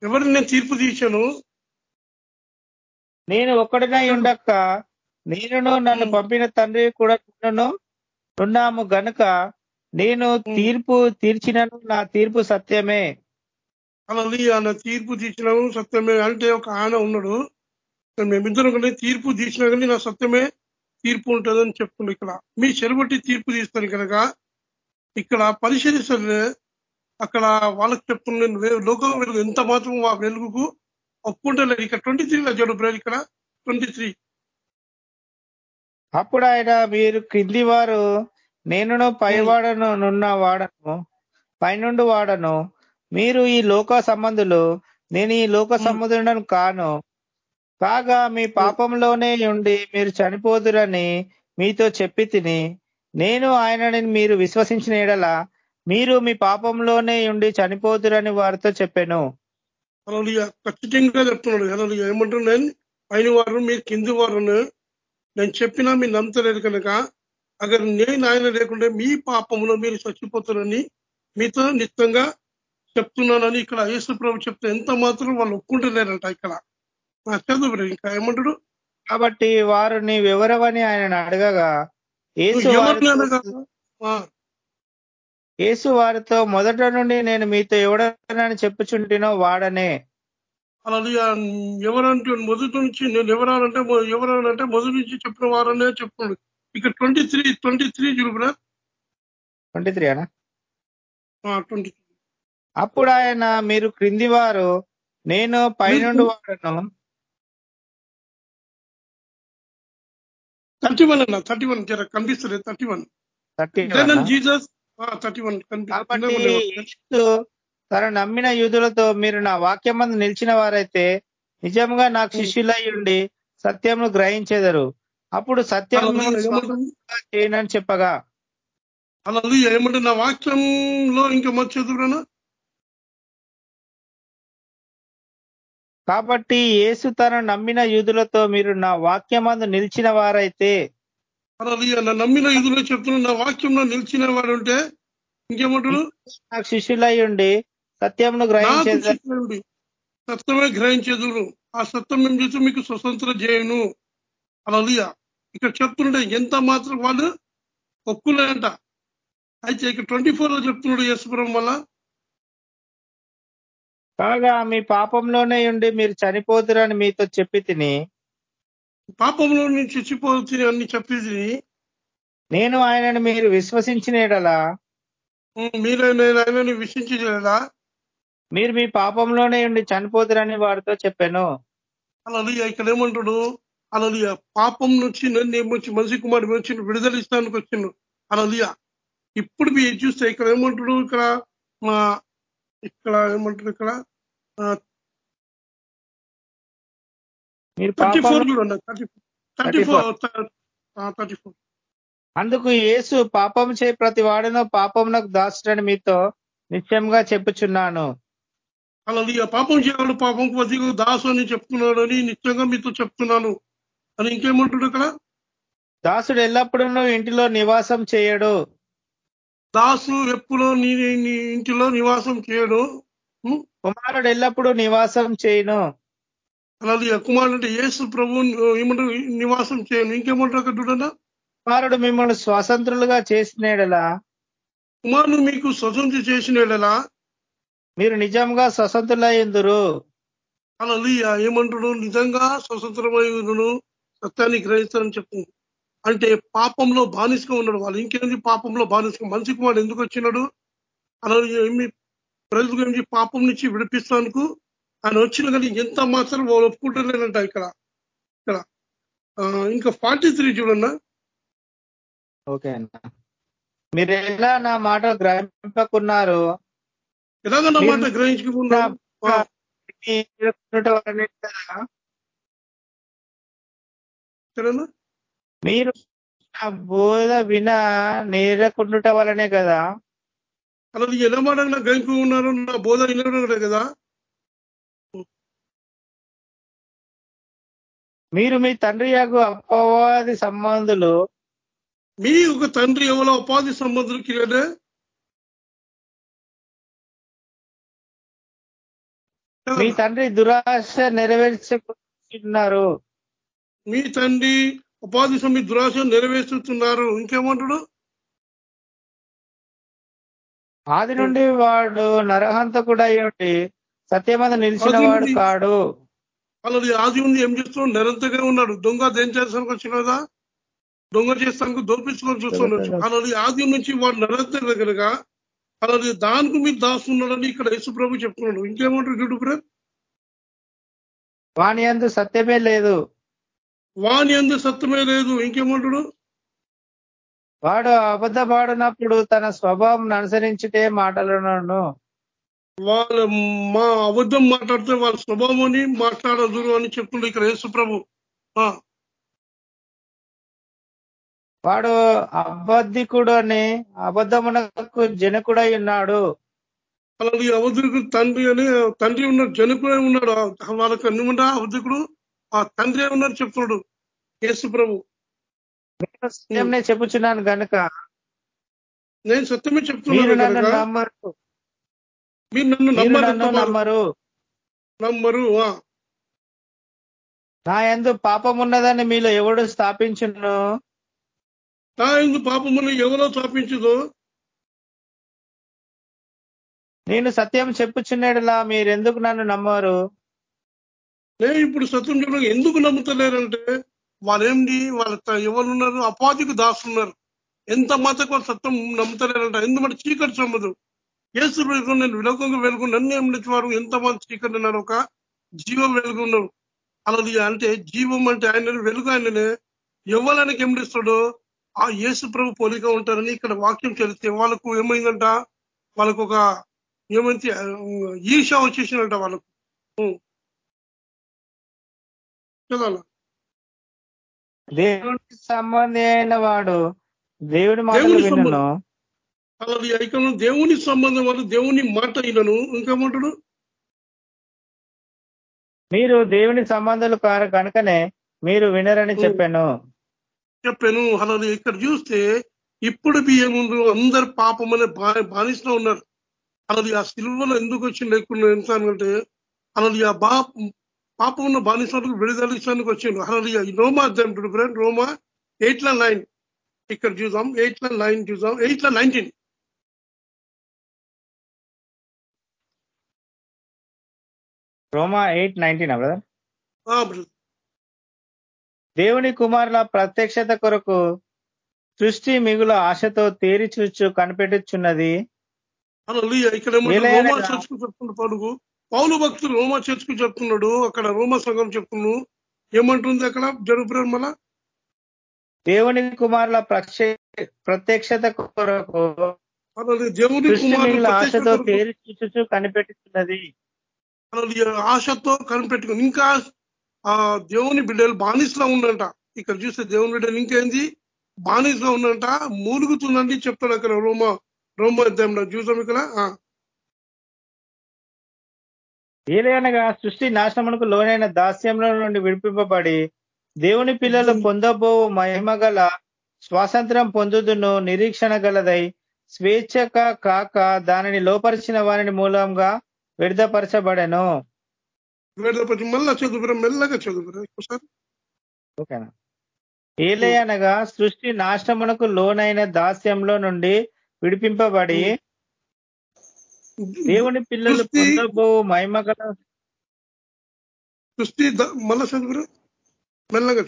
ఎవరిని నేను తీర్పు తీర్చాను?
నేను ఒక్కడినై ఉండక నేనును నన్ను. పంపిన తండ్రి కూడా నిన్నును ఉన్నాము గనుక నేను. తీర్పు తీర్చినను నా తీర్పు సత్యమే.
అలా ఆయన తీర్పు తీర్చినాము సత్యమే అంటే ఒక ఆయన ఉన్నాడు. మేమిద్దరం కానీ తీర్పు తీసినా కానీ నా సత్యమే తీర్పు ఉంటుందని చెప్తుండే ఇక్కడ. మీ చెరబట్టి తీర్పు తీస్తాను కనుక ఇక్కడ పరిశీలిస్తే అక్కడ వాళ్ళకి చెప్తున్న లోకం వెలుగు ఎంత మాత్రం ఆ వెలుగుకు ఒప్పుకుంటలేదు. ఇక్కడ ట్వంటీ త్రీలో చూడు బ్రదర్ ఇక్కడ. ట్వంటీ త్రీ
అప్పుడు ఆయన మీరు క్రింది వారు నేనును పైవాడను నున్న వాడను పైనుండి వాడను. మీరు ఈ లోక సంబంధులు నేను ఈ లోక
ఉమ్.
సంబంధుడను కాను. కాగా మీ పాపంలోనే ఉండి మీరు చనిపోదురని మీతో చెప్పి తిని నేను ఆయనని మీరు విశ్వసించిన ఎడల మీరు మీ పాపంలోనే ఉండి చనిపోదురని వారితో చెప్పాను.
ఖచ్చితంగా చెప్తున్నాడు. ఏమంటున్నాను నేను పైన వారు మీరు కింది వారు నేను చెప్పినా మీరు నమ్మతలేదు కనుక అగర్ నేను ఆయన లేకుంటే మీ పాపంలో మీరు చచ్చిపోతారని మీతో నిత్యంగా చెప్తున్నానని ఇక్కడ యేసు ప్రభు చెప్తే ఎంత మాత్రం వాళ్ళు ఒప్పుకుంటలేరంట ఇక్కడ. చదువు. ఇంకా ఏమంటాడు?
కాబట్టి వారు నీవెవరవని ఆయన అడగగా యేసు వారితో మొదట నుండి నేను మీతో ఎవడనని చెప్పుచుంటినో వాడనే.
అలా ఎవరంటే మొదటి నుంచి నేను ఎవరానంటే మొ- ఎవరనంటే మొదటి నుంచి చెప్పిన వారనే చెప్తున్నాడు. ఇక్కడ ట్వంటీ త్రీ ట్వంటీ త్రీ చూపురా
ట్వంటీ త్రీ అనా
ట్వంటీ
అప్పుడు ఆయన మీరు క్రింది వారు నేను పైనుండి వాడను.
థర్టీ వన్ అన్న థర్టీ వన్ జర కనిపిస్తుంది thirty one
thirty
Jesus thirty one
తన నమ్మిన యూదులతో మీరు నా వాక్యం మందు నిలిచిన వారైతే నిజంగా నాకు శిష్యులై ఉండి సత్యమును గ్రహించెదరు. అప్పుడు సత్యం చేయనని చెప్పగా.
అలా ఏమంటే నా వాక్యంలో ఇంకా చదువురానా?
కాబట్టి యేసు తన నమ్మిన యూదులతో మీరు నా వాక్యమందు నిలిచిన వారైతే
నమ్మిన ఇదిలో చెప్తున్నా నా వాక్యంలో నిలిచిన వాడు ఉంటే ఇంకేమంటాడు?
నాకు శిష్యులై ఉండి సత్యమును
నాకు
గ్రహించేది
సత్యమే గ్రహించేదురు. ఆ సత్యం ఏం చేసి? మీకు స్వతంత్ర చేయను అలా ఇక్కడ చెప్తుండే ఎంత మాత్రం వాళ్ళు ఒప్పులేంట అయితే ఇక్కడ ట్వంటీ ఫోర్లో చెప్తున్నాడు యశ్వరం వల్ల.
కాగా మీ పాపంలోనే ఉండి మీరు చనిపోతురని మీతో చెప్పి తిని
పాపంలో నుంచి చచ్చిపోతుంది అన్ని చెప్పింది
నేను ఆయనను మీరు విశ్వసించిన ఎడలా?
మీరే నేను ఆయనని విశ్వించలేదా
మీరు మీ పాపంలోనే ఉండి చనిపోతురని వారితో చెప్పాను.
అలా ఇక్కడ ఏమంటాడు అలా పాపం నుంచి నన్ను ఏమొచ్చి మనిషి కుమారుడు వచ్చి విడుదల ఇస్తానికి వచ్చిండు. అలా ఇప్పుడు మీరు చూస్తే ఇక్కడ ఏమంటాడు ఇక్కడ మా ఇక్కడ ఏమంటాడు ఇక్కడ?
మీరు
థర్టీ ఫోర్ కూడా థర్టీ ఫోర్. థర్టీ ఫోర్
అందుకు యేసు పాపం చే ప్రతి వాడును పాపమునకు దాచుడని మీతో నిశ్చయంగా చెప్పుచున్నాను.
అలా పాపం చేయాలి పాపం ప్రతి దాసు అని చెప్తున్నాడు అని నిత్యంగా మీతో చెప్తున్నాను అని ఇంకేమంటాడు ఇక్కడ
దాసుడు ఎల్లప్పుడూ ఇంటిలో నివాసం చేయడు.
దాసు ఎప్పుడో నీ ఇంటిలో నివాసం చేయడు?
కుమారుడు ఎల్లప్పుడూ నివాసం చేయను.
అలాగే కుమారుడు అంటే యేసు ప్రభు ఏమంటారు? నివాసం చేయను. ఇంకేమంటారు అక్కడ చూడనా
కుమారుడు మిమ్మల్ని స్వతంత్రులుగా చేసినడలా
కుమారుడు మీకు స్వతంత్ర చేసిన ఎలా
మీరు నిజంగా స్వతంత్రులయ్యుందురు
అలా ఏమంటాడు నిజంగా స్వతంత్రమైనను సత్యాన్ని గ్రహిస్తారని చెప్తుంది. అంటే పాపంలో బానిసగా ఉన్నాడు వాళ్ళు. ఇంకేంది పాపంలో బానిసగా? మనిషి కుమారుడు ఎందుకు వచ్చినాడు? అలా ఏమి ప్రజలకు ఏమి పాపం నుంచి విడిపిస్తానికి? ఆయన వచ్చిన కానీ ఎంత మాత్రం వాళ్ళు ఒప్పుకుంటలేనంట ఇక్కడ. ఇక్కడ. ఇంకా ఫార్టీ త్రీ చూడన్నా.
ఓకే అన్న. మీరు ఎలా నా మాట గ్రహింపకున్నారు?
ఎలాగన్నా మాట గ్రహించుకున్నా
మీరు బోధ విన నేరకుండుట వలనే కదా.
అలా ఎలా మాట గ్రహించుకున్నారు నా బోధ వినడం కదా.
మీరు మీ తండ్రి యొక్క అపవాది సంబంధులు.
మీ ఒక తండ్రి ఎవరో? ఉపాధి సంబంధులకి కదా
మీ తండ్రి దురాశ నెరవేర్చుకున్నారు
మీ తండ్రి ఉపాధి సమి దురాశ నెరవేర్చుతున్నారు. ఇంకేమంటాడు?
ఆది నుండి వాడు నరహంతకుడు అయి ఉండి సత్యమంద నిలిచిన వాడు కాడు.
అలాది ఆది ఉంది ఏం చేస్తున్నాడు? నిరంతరంగా ఉన్నాడు. దొంగ దేం చేస్తానికి వచ్చినదా దొంగ చేస్తానికి దోపించుకొని చూస్తున్నాడు. అలాది ఆది నుంచి వాడు నిరంతరం కనుక అలాది దానికి మీరు దాస్తున్నాడని ఇక్కడ యేసు ప్రభు చెప్తున్నాడు. ఇంకేమంటారు చూడు బ్రదర్?
వాని యందు సత్యమే లేదు.
వాని అందు సత్యమే లేదు. ఇంకేమంటాడు?
వాడు అబద్ధపాడినప్పుడు తన స్వభావం అనుసరించుటే మాటలను
వాళ్ళ మా అబద్ధం మాట్లాడితే వాళ్ళ స్వభావం అని మాట్లాడదు అని చెప్తున్నాడు ఇక్కడ యేసు ప్రభు
వాడు అబద్ధికుడు అని అబద్ధమునకు జనకుడై ఉన్నాడు.
అలాది అవధుడికి తండ్రి అని తండ్రి ఉన్నాడు జనకుడే ఉన్నాడు. వాళ్ళకి అన్నిమంటా అవధుకుడు ఆ తండ్రి ఉన్నాడు చెప్తున్నాడు. యేసు ప్రభు.
నేను చెప్పుచున్నాను గనుక
నేను సత్యమే చెప్తున్నాను
నన్ను
కనుక
నమ్మరు.
మీరు నన్ను
మీరు
నమ్మరు
నమ్మరు. నా యందు పాపం ఉన్నదని మీలో ఎవడు స్థాపించును?
నా ఎందు పాపమును ఎవరో స్థాపించదో
నేను సత్యం చెప్పుచున్నాడులా మీరెందుకు నన్ను నమ్మరు?
నేను ఇప్పుడు సత్యం చెప్పడం ఎందుకు నమ్ముతలేరంటే వాళ్ళేంటి వాళ్ళ ఎవరున్నారు? అపాధికి దాస్తున్నారు ఎంత మాత్రం వాళ్ళు సత్యం నమ్ముతలేరంట ఎందుకంటే చీకటి సమ్మదు. ఏసు వెలుగు నేను విలోకంగా వెలుగు నన్ను ఏమిటి వారు ఎంతమంది చీకటి ఉన్నారు? ఒక జీవం వెలుగు ఉన్నారు అలాది అంటే జీవం అంటే ఆయన వెలుగు ఆయననే. ఎవరికి ఎమిడిస్తాడో ఆ యేసు ప్రభు పోలిక ఉంటారని ఇక్కడ వాక్యం తెలిస్తే వాళ్ళకు ఏమైందంట? వాళ్ళకు ఒక ఏమైతే ఈర్ష వచ్చేసినట్ట వాళ్ళకు. చదవాలా?
దేవునికి సంబంధి అయిన వాడు దేవుడి మాటలు
దేవుని
వినును.
అలాది ఐక్యంలో దేవుని సంబంధం వల్ల దేవుని మాట అయినను ఇంకేమంటాడు?
మీరు దేవుని సంబంధాలు కారు కనుకనే మీరు వినరని చెప్పాను.
చెప్పాను అలాది ఇక్కడ చూస్తే ఇప్పుడు బియ్యముందు అందరు పాపం అనే బా- బానిసలో ఉన్నారు. అలాది ఆ సిల్వలో ఎందుకు వచ్చి లేకుండా ఎంత అంటే అలాది ఆ బా పాపం ఉన్న బానిసలకు విడుదల ఇస్తానికి వచ్చిండు అలాది రోమా అధ్యాయం ఫ్రెండ్ రోమా ఎయిట్ ల నైన్. ఇక్కడ చూద్దాం ఎయిట్ ల నైన్ చూద్దాం ఎయిట్ ల నైన్టీన్.
రోమా ఎయిట్ నైన్టీన్ బ్రదర్. దేవుని కుమారుల ప్రత్యక్షత కొరకు సృష్టి మిగుల ఆశతో తేరి చూచు కనిపెట్టుచున్నది.
ఇక్కడ రోమా చర్చకు చెప్తున్న పడుగు పౌలు భక్తులు రోమా చర్చకు చెప్తున్నాడు. అక్కడ రోమా సంఘం చెప్తున్నాడు ఏమంటుంది అక్కడ? జరుపురారు మళ్ళా
దేవుని కుమారుల ప్రత్యక్షత కొరకు
దేవుని ప్రత్యక్ష
ఆశతో తేరి చూచుచు కనిపెట్టుచున్నది.
అలా ఆశతో కనిపెట్టుకుని ఇంకా ఆ దేవుని బిడ్డలు బానిసలో ఉండంట. ఇక్కడ చూస్తే దేవుని బిడ్డలు ఇంకేంది? బానిసలో ఉందంట మూలుగుతుందండి చెప్తాడు అక్కడ రోమా రోమా అధ్యాయంలో. చూసాం ఇక్కడ.
ఏలయనగా సృష్టి నాశనమునకు లోనైన దాస్యంలో నుండి విడిపింపబడి దేవుని పిల్లలు పొందబో మహిమగల స్వాతంత్రం పొందుదును నిరీక్షణ గలదై స్వేచ్ఛక కాక దానిని లోపరిచిన వారిని మూలంగా విడుదపరచబడెను.
వేదపతి మళ్ళా చదువురా మెల్లగా చదువురా ఒకసారి.
ఓకేనా? ఏలయనగా సృష్టి నాశనమునకు లోనైన దాస్యంలో నుండి విడిపింపబడి దేవుని పిల్లలు
సృష్టి-
పొందబో మహిమగల
సృష్టి ద- మళ్ళా చదువురా మెల్లగా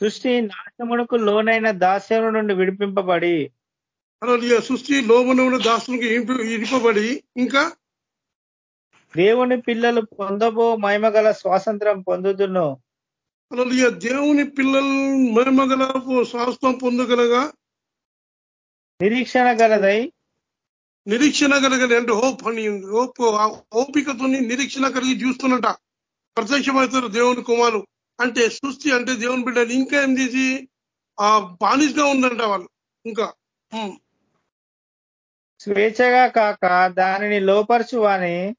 సృష్టి నాశనమునకు లోనైన దాస్యం నుండి విడిపింపబడి
అలా సృష్టి ఉన్న దాసునికి ఇరిపబడి ఇంకా
దేవుని పిల్లలు పొందబో మహిమగల స్వాతంత్రం పొందుదును.
అలా దేవుని పిల్లలు మహిమగల శాస్త్రం పొందగలగా?
నిరీక్షణ గలదై.
నిరీక్షణ కలగలి అంటే హోప్ అని హోప్ ఓపికతో నిరీక్షణ కలిగి చూస్తున్నట. ప్రత్యక్షమవుతారు దేవుని కుమారు అంటే సృష్టి అంటే దేవుని బిడ్డలు. ఇంకా ఏం చేసి? ఆ బానిసగా ఉందంట వాళ్ళు. ఇంకా.
స్వేచ్ఛగా కాక దానిని లోపరచు వాని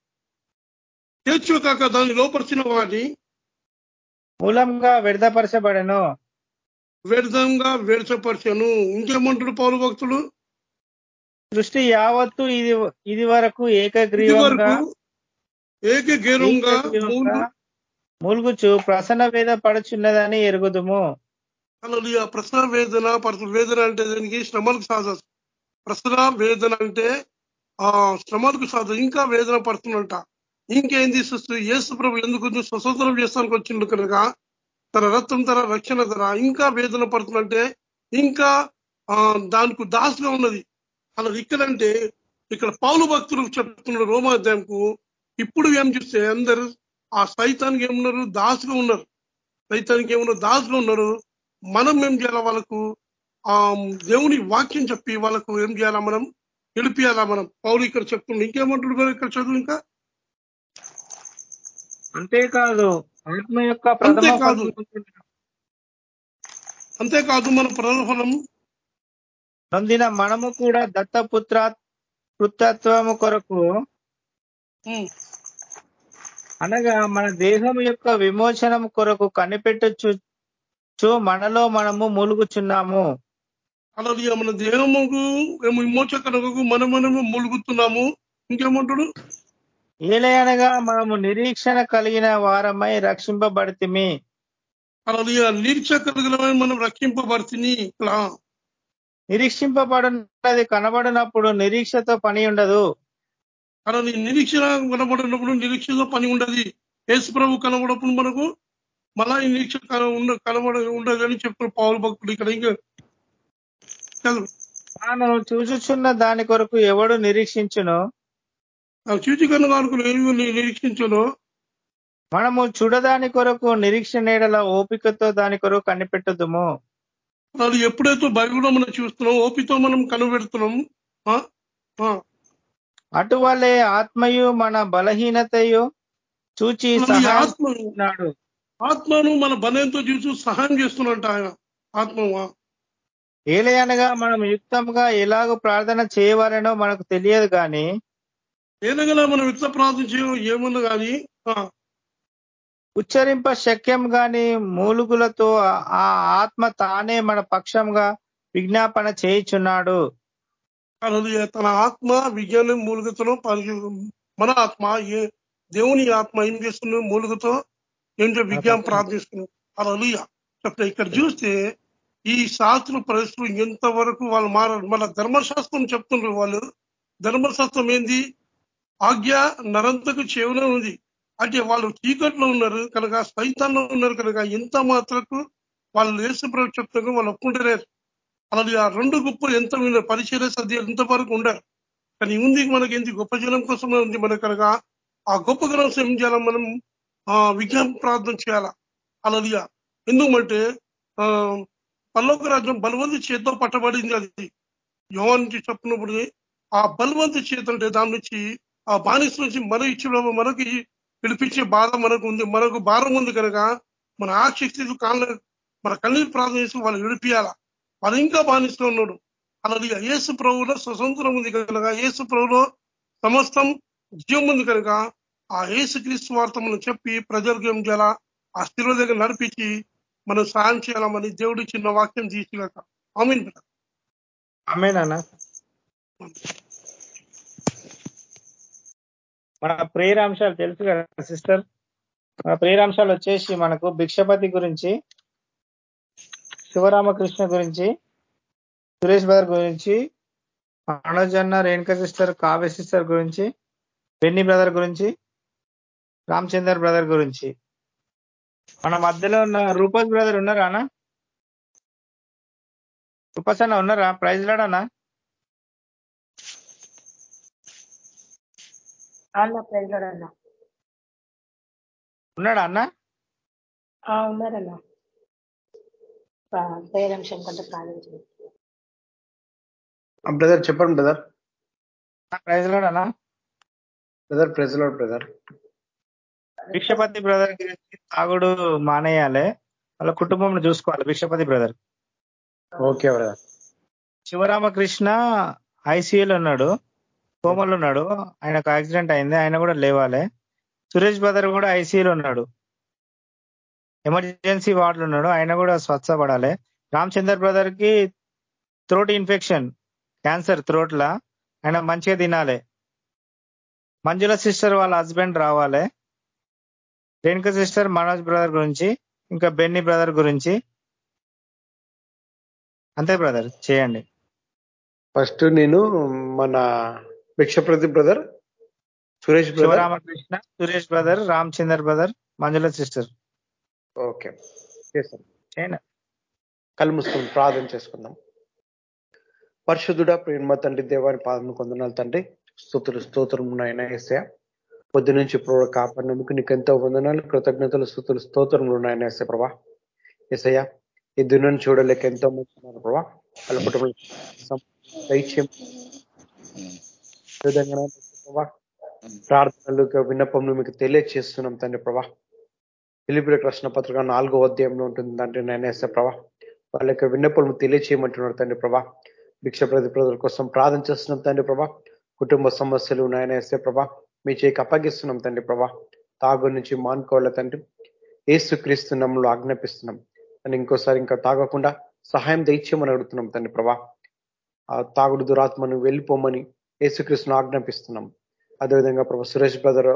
చేర్చు కాక దాన్ని లోపరిచిన వాడిని
మూలంగా విడదపరచబడెను
వ్యర్థంగా వ్యర్థపరిచాను. ఇంకేమంటాడు పౌరు భక్తుడు?
సృష్టి యావత్తు ఇది ఇది వరకు ఏకగ్రీవంగా ఏకగ్రీవంగా మూలుగుచు ప్రసన్న వేద పడుచున్నదని ఎరుగుదుము.
ఆ ప్రసవ వేదన వేదన అంటే దానికి? శ్రమలకు సాధ ప్రసవ వేదన అంటే ఆ శ్రమలకు సాధ ఇంకా వేదన పడుతుందంట. ఇంకేం తీసుకొస్తూ యేసు ప్రభు ఎందుకు స్వతంత్రం చేస్తానికి వచ్చిండు కనుక తన రక్తం తన రక్షణ ధర ఇంకా వేదన పడుతుందంటే ఇంకా ఆ దానికి దాసుగా ఉన్నది. అలా ఇక్కడంటే ఇక్కడ పౌలు భక్తులు చెప్తున్న రోమాధ్యాయంకు ఇప్పుడు ఏం చూస్తే అందరు ఆ సైతానికి ఏమున్నారు? దాసుగా ఉన్నారు. సైతానికి ఏమున్నారు? దాసుగా ఉన్నారు. మనం ఏం చేయాలా వాళ్ళకు? ఆ దేవుని వాక్యం చెప్పి వాళ్ళకు ఏం చేయాలా మనం? గెలిపియాలా మనం? పౌలు ఇక్కడ చెప్తున్నాం ఇంకేమంటుడు ఇక్కడ చదువు ఇంకా?
అంతేకాదు ఆత్మ యొక్క ప్రథమ
అంతేకాదు. మన ప్రలోభనం
నొందిన మనము కూడా దత్తపుత్ర పుత్రత్వము కొరకు అనగా మన దేహం యొక్క విమోచనం కొరకు కనిపెట్టచ్చు మనలో మనము మూలుగుచున్నాము.
అలాగే మన దేహముకు విమోచకరకు మనం మనము మూలుగుతున్నాము. ఇంకేమంటాడు?
ఏలయనగా మనము నిరీక్షణ కలిగిన వారమై రక్షింపబడితిమి.
అలాగే నిరీక్షకలుగులమై మనం ఇలా
నిరీక్షింపబడినది కనబడినప్పుడు నిరీక్షతో పని ఉండదు.
అలాగే నిరీక్షణ కనబడినప్పుడు నిరీక్షతో పని ఉండదు. యేసు ప్రభు కనబడప్పుడు మనకు మళ్ళా ఈ నిరీక్ష కనబడ ఉండదు అని చెప్తున్నారు పౌరు భక్తుడు ఇక్కడ ఇంకా.
తాను చూచుచున్న దాని కొరకు ఎవడు నిరీక్షించును?
కానుకలు ఏమి నిరీక్షించాలో
మనము చూడదాని కొరకు నిరీక్షణ నీడల ఓపికతో దాని కొరకు కనిపెట్టుదుము
అది ఎప్పుడైతే బైబిల్లో మనం చూస్తున్నాం ఓపితో మనం? ఆ.
అటువలే ఆత్మయు మన బలహీనతయు చూచి
అలాగే
సహాయం
ఆత్మ
చేస్తున్నాడు.
ఆత్మను మన బలంతో చూసి సహాయం చేస్తున్నట్ట ఆయన ఆత్మ
ఏలయనగా మనం యుక్తంగా ఎలాగో ప్రార్థన చేయవాలనో మనకు తెలియదు గాని
ఏదైనా మనం విత్త ప్రార్థన చేయడం ఏమన్నా కానీ?
ఉచ్చరింప శక్యం గాని మూలుగులతో ఆ ఆత్మ తానే మన పక్షంగా విజ్ఞాపన చేయుచున్నాడు.
తన ఆత్మ విజ్ఞానం మూలికతో పని మన ఆత్మ ఏ దేవుని ఆత్మ ఏం చేస్తున్నాం మూలికతో ఏంటో విజ్ఞానం ప్రార్థిస్తున్నాం అలా చెప్తే ఇక్కడ చూస్తే ఈ శాస్త్ర పరిస్థితులు ఎంతవరకు వాళ్ళు మారారు. మన ధర్మశాస్త్రం చెప్తున్నారు వాళ్ళు. ధర్మశాస్త్రం ఏంది? ఆజ్ఞ నరంతకు చెవులో ఉంది. అంటే వాళ్ళు చీకట్లో ఉన్నారు కనుక సైతాన్లో ఉన్నారు కనుక ఎంత మాత్రకు వాళ్ళు వేసు ప్రభు వాళ్ళు ఒప్పుకుంటలేరు. అలాగే ఆ రెండు గొప్పలు ఎంత విన్నారు పరిచయ సద్య ఎంతవరకు ఉండరు కానీ ఉంది మనకి ఏంటి? గొప్ప జనం కోసమే ఉంది మనకు కనుక ఆ గొప్ప జనం ఏం చేయాలా మనం? ఆ ప్రార్థన చేయాలా? అలాదిగా ఎందుకంటే ఆ పల్లోక రాజ్యం బలవంతి చేతితో పట్టబడింది అది. యోవానికి చెప్పినప్పుడు ఆ బలవంతి చేతి అంటే దాని నుంచి ఆ బానిస నుంచి మన ఇచ్చిన మనకి పిలిపించే బాధ మనకు ఉంది మనకు భారం ఉంది కనుక మన ఆశక్తి కాళ్ళ మన కన్నీరు ప్రార్థన చేసి వాళ్ళు విడిపియాలా వాళ్ళు ఇంకా బానిస్తూ ఉన్నాడు. అలాగే యేసు ప్రభువులో స్వతంత్రం ఉంది కనుక యేసు ప్రభులో సమస్తం జీవం ఉంది కనుక ఆ యేసు క్రీస్తు వార్త మనం చెప్పి ప్రజలకు ఏం చేయాలా? ఆ స్థిర దగ్గర నడిపించి మనం సాయం చేయాలని దేవుడు చిన్న వాక్యం తీసుకున్నాక ఆమెన్
అమ్మేనన్నా మన ప్రేరాంశాలు తెలుసు కదా సిస్టర్? మన ప్రేరాంశాలు వచ్చేసి మనకు భిక్షపతి గురించి శివరామకృష్ణ గురించి సురేష్ బ్రదర్ గురించి మనోజ్ అన్న రేణుక సిస్టర్ కావ్య సిస్టర్ గురించి బెన్నీ బ్రదర్ గురించి రామచందర్ బ్రదర్ గురించి. మన మధ్యలో ఉన్న రూపస్ బ్రదర్ ఉన్నారా అన్న? రూపస్ అన్న ఉన్నారా? ప్రైజ్ లాడనా
అన్న అన్న.
ఉన్నాడా అన్న?
ఆ, ఉన్నారన్న ప్రా- ప్రేయర్ అంశం కంటే ప్రార్థించండి
బ్రదర్ చెప్పండి బ్రదర్
ప్రైజ్ లాడన్నా
బ్రదర్ ప్రెజలాడ్ బ్రదర్
భిక్షపతి బ్రదర్ గురించి తాగుడు మానేయాలి. వాళ్ళ కుటుంబం చూసుకోవాలి Bhikshapathi brother
okay brother
Sivaramakrishna ఐసీయూలో ఉన్నాడు. కోమల్లో ఉన్నాడు ఆయనకు యాక్సిడెంట్ అయింది. ఆయన కూడా లేవాలి. సురేష్ బ్రదర్ కూడా ఐసీయూలో ఉన్నాడు. ఎమర్జెన్సీ వార్డులో ఉన్నాడు. ఆయన కూడా స్వచ్ఛపడాలి రామచందర్ బ్రదర్కి థ్రోట్ ఇన్ఫెక్షన్ క్యాన్సర్ థ్రోట్ లా ఆయన మంచిగా తినాలి. మంజుల సిస్టర్ వాళ్ళ హస్బెండ్ రావాలి. రేణుక సిస్టర్ మనోజ్ బ్రదర్ గురించి ఇంకా బెన్నీ బ్రదర్ గురించి. అంతే బ్రదర్ చేయండి.
ఫస్ట్ నేను మన Bhikshapathi brother Suresh brother.
Sivaramakrishna Suresh brother Ramachandar brother Manjula sister.
Okay.
చేయండి
కళ్ళు మూసుకొని ప్రార్థన చేసుకుందాం. పరిశుద్ధుడా ప్రేమ తండ్రి దేవాని పాదం కొందనాలు తండ్రి స్తోత్ర స్తోత్రం నాయన ఏసయ పొద్దు నుంచి ఇప్పుడు కాపాడినందుకు నీకు ఎంతో వందనాలు కృతజ్ఞతలు స్థుతులు స్తోత్రములు నాయన ఏసే ప్రభా. ఏసయ్య ఈ దున్నను చూడలేక ఎంతో మంది ఉన్నారు ప్రభా. వాళ్ళ దైత్యం విధంగా ప్రభా ప్రార్థనలు విన్నపములు మీకు తెలియజేస్తున్నాం తండ్రి ప్రభా. పిలిపిలకు రచన పత్రిక నాలుగో అధ్యాయంలో ఉంటుంది తండ్రి నేను వేస్తే ప్రభా. వాళ్ళ యొక్క విన్నపములు తెలియచేయమంటున్నారు తండ్రి ప్రభా. భిక్ష ప్రతి ప్రజల కోసం ప్రార్థన చేస్తున్నాం తండ్రి ప్రభా. కుటుంబ సమస్యలు నాయన వేస్తే ప్రభా. మీ చేయికి అప్పగిస్తున్నాం తండ్రి ప్రభా. తాగు నుంచి మానుకోవాల తండ్రి? ఏసు క్రీస్తు నమ్మలు ఆజ్ఞాపిస్తున్నాం. అని ఇంకోసారి ఇంకా తాగకుండా సహాయం దయచేయమని అడుగుతున్నాం తండ్రి ప్రభా. ఆ తాగుడు దురాత్మను వెళ్ళిపోమని ఏసుక్రీస్తును ఆజ్ఞాపిస్తున్నాం. అదేవిధంగా ప్రభా సురేష్ బ్రదర్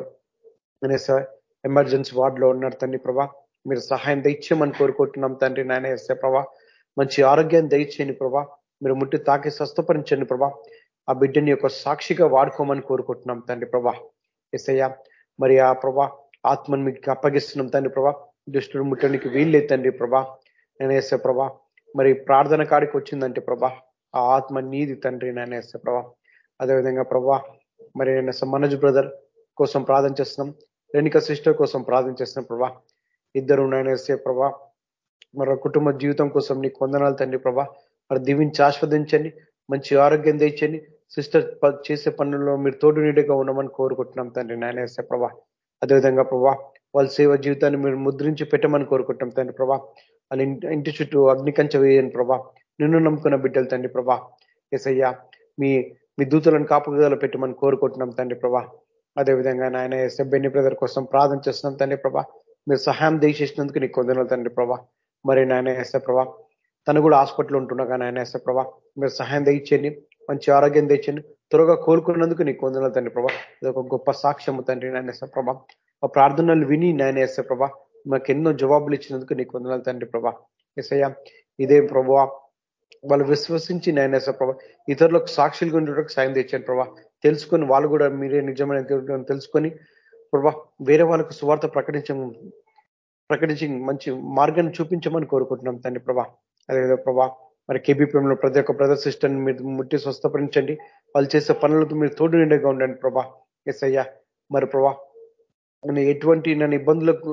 అనేసా ఎమర్జెన్సీ వార్డులో ఉన్నారు తండ్రి ప్రభా. మీరు సహాయం దయచేయమని కోరుకుంటున్నాం తండ్రి నాయన ఎస్ఏ ప్రభా. మంచి ఆరోగ్యాన్ని దయచేయండి ప్రభా. మీరు ముట్టి తాకి స్వస్థపరించండి ప్రభా. ఆ బిడ్డని యొక్క సాక్షిగా వాడుకోమని కోరుకుంటున్నాం తండ్రి ప్రభా. ఎసయ్య మరి ఆ ప్రభా ఆత్మను మీకు అప్పగిస్తున్నాం తండ్రి ప్రభా. దుష్టుడు ముట్టడానికి వీల్లేదు తండ్రి ప్రభా. నేనేసే ప్రభా మరి ప్రార్థన కాడికి వచ్చిందంటే ప్రభా ఆ ఆత్మ నీది తండ్రి నేనేసే ప్రభా. అదేవిధంగా ప్రభా మరి నేను మనోజ్ బ్రదర్ కోసం ప్రార్థన చేస్తున్నాం. రేణిక సిస్టర్ కోసం ప్రార్థన చేస్తున్నాం ప్రభా ఇద్దరు నేను ప్రభా మరి కుటుంబ జీవితం కోసం నీకు వందనాలు తండ్రి ప్రభా మరి దీవించి ఆస్వాదించండి మంచి ఆరోగ్యం తెచ్చండి. సిస్టర్ చేసే పనుల్లో మీరు తోడు నీడిగా ఉండమని కోరుకుంటున్నాం తండ్రి నాయన ప్రభా అదేవిధంగా ప్రభా వాళ్ళ సేవ జీవితాన్ని మీరు ముద్రించి పెట్టమని కోరుకుంటున్నాం తండ్రి ప్రభా వాళ్ళ ఇంటి చుట్టూ అగ్నికంచ వేయని ప్రభా నిన్ను నమ్ముకున్న బిడ్డలు తండ్రి ప్రభా ఎసయ్యా మీ మీ దూతలను కాపుదల పెట్టమని కోరుకుంటున్నాం తండ్రి ప్రభా. అదేవిధంగా నాయన ఎస్ఏ బెన్ని బ్రదర్ కోసం ప్రార్థన చేస్తున్నాం తండ్రి ప్రభా. మీరు సహాయం దయచేసినందుకు నీకు కొందనాలు తండ్రి ప్రభా. మరి నాయన ఎస్ఏ ప్రభా తను కూడా హాస్పిటల్ ఉంటుండగా నాయన ఎస్ఏ ప్రభా మీరు సహాయం దయచేయండి మంచి ఆరోగ్యం తెచ్చండి త్వరగా కోలుకున్నందుకు నీకు వందనాలు తండ్రి ప్రభా. ఇది ఒక గొప్ప సాక్ష్యము తండ్రి నాయన ఎస్ఏ ప్రభా. ఆ ప్రార్థనలు విని నాయన ఎస్ఏ ప్రభా మాకు ఎన్నో జవాబులు ఇచ్చినందుకు నీకు వందనాలు తండ్రి ప్రభా. ఎస్ఐయా ఇదే ప్రభా వాళ్ళు విశ్వసించి నాయన ఎస్ఏ ప్రభా. ఇతరులకు సాక్షులుగా ఉండడానికి సాయం తెచ్చాను ప్రభా. తెలుసుకొని వాళ్ళు కూడా మీరే నిజమైన తెలుసుకొని ప్రభా వేరే వాళ్ళకు సువార్త ప్రకటించ ప్రకటించి మంచి మార్గాన్ని చూపించమని కోరుకుంటున్నాం తండ్రి ప్రభా. అదేవిధంగా ప్రభా మరి కేబీపీఎంలో ప్రతి ఒక్క బ్రదర్ సిస్టర్ని మీరు ముట్టి స్వస్థపరించండి. వాళ్ళు చేసే పనులతో మీరు తోడు నిండగా ఉండండి ప్రభా. ఎస్ అయ్యా. మరి ప్రభా నేను ఎటువంటి నన్ను ఇబ్బందులకు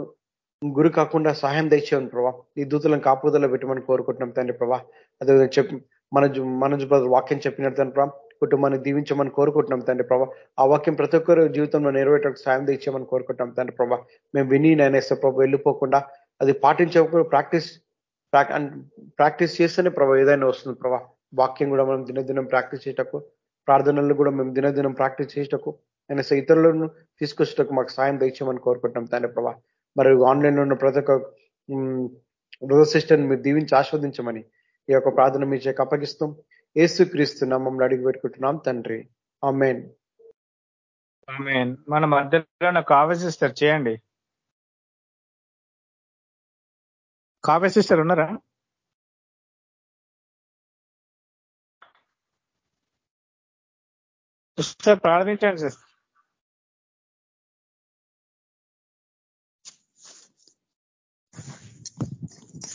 గురి కాకుండా సహాయం దయచేయండి ప్రభా. ఈ దూతలను కాపుదల పెట్టమని కోరుకుంటున్నాం తండ్రి ప్రభా. అదేవిధంగా చెప్పి మన మనోజ్ బ్రదర్ వాక్యం చెప్పినట్టు తండ్రి ప్రభా కుటుంబాన్ని దీవించమని కోరుకుంటున్నాం తండ్రి ప్రభా. ఆ వాక్యం ప్రతి ఒక్కరు జీవితంలో నెరవేటకు సాయం తెచ్చామని కోరుకుంటాం తండ్రి ప్రభా. మేము విని నేనేస్తే ప్రభు వెళ్ళిపోకుండా అది పాటించకుండా ప్రాక్టీస్ ప్రాక్టీస్ చేస్తేనే ప్రభా ఏదైనా వస్తుంది ప్రభా. వాక్యం కూడా మనం దినదినం ప్రాక్టీస్ చేయటకు ప్రార్థనలు కూడా మేము దినదినం ప్రాక్టీస్ చేసేటకు నేను ఇతరులను తీసుకొచ్చేటకు మాకు సాయం తెచ్చామని కోరుకుంటున్నాం తండ్రి ప్రభా. మరి ఆన్లైన్లో ఉన్న ప్రతి ఒక్క బ్రదర్ సిస్టర్ని మీరు దీవించి ఆస్వాదించమని ఈ యొక్క ప్రార్థన మీ చేక అప్పగిస్తాం ఏసు క్రీస్తు నామంలో అడిగి పెట్టుకుంటున్నాం తండ్రి. ఆమెన్.
మన మధ్యలో కావ్య సిస్టర్ చేయండి. కావ్య సిస్టర్ ఉన్నారా? సిస్టర్ ప్రార్థించండి సిస్టర్.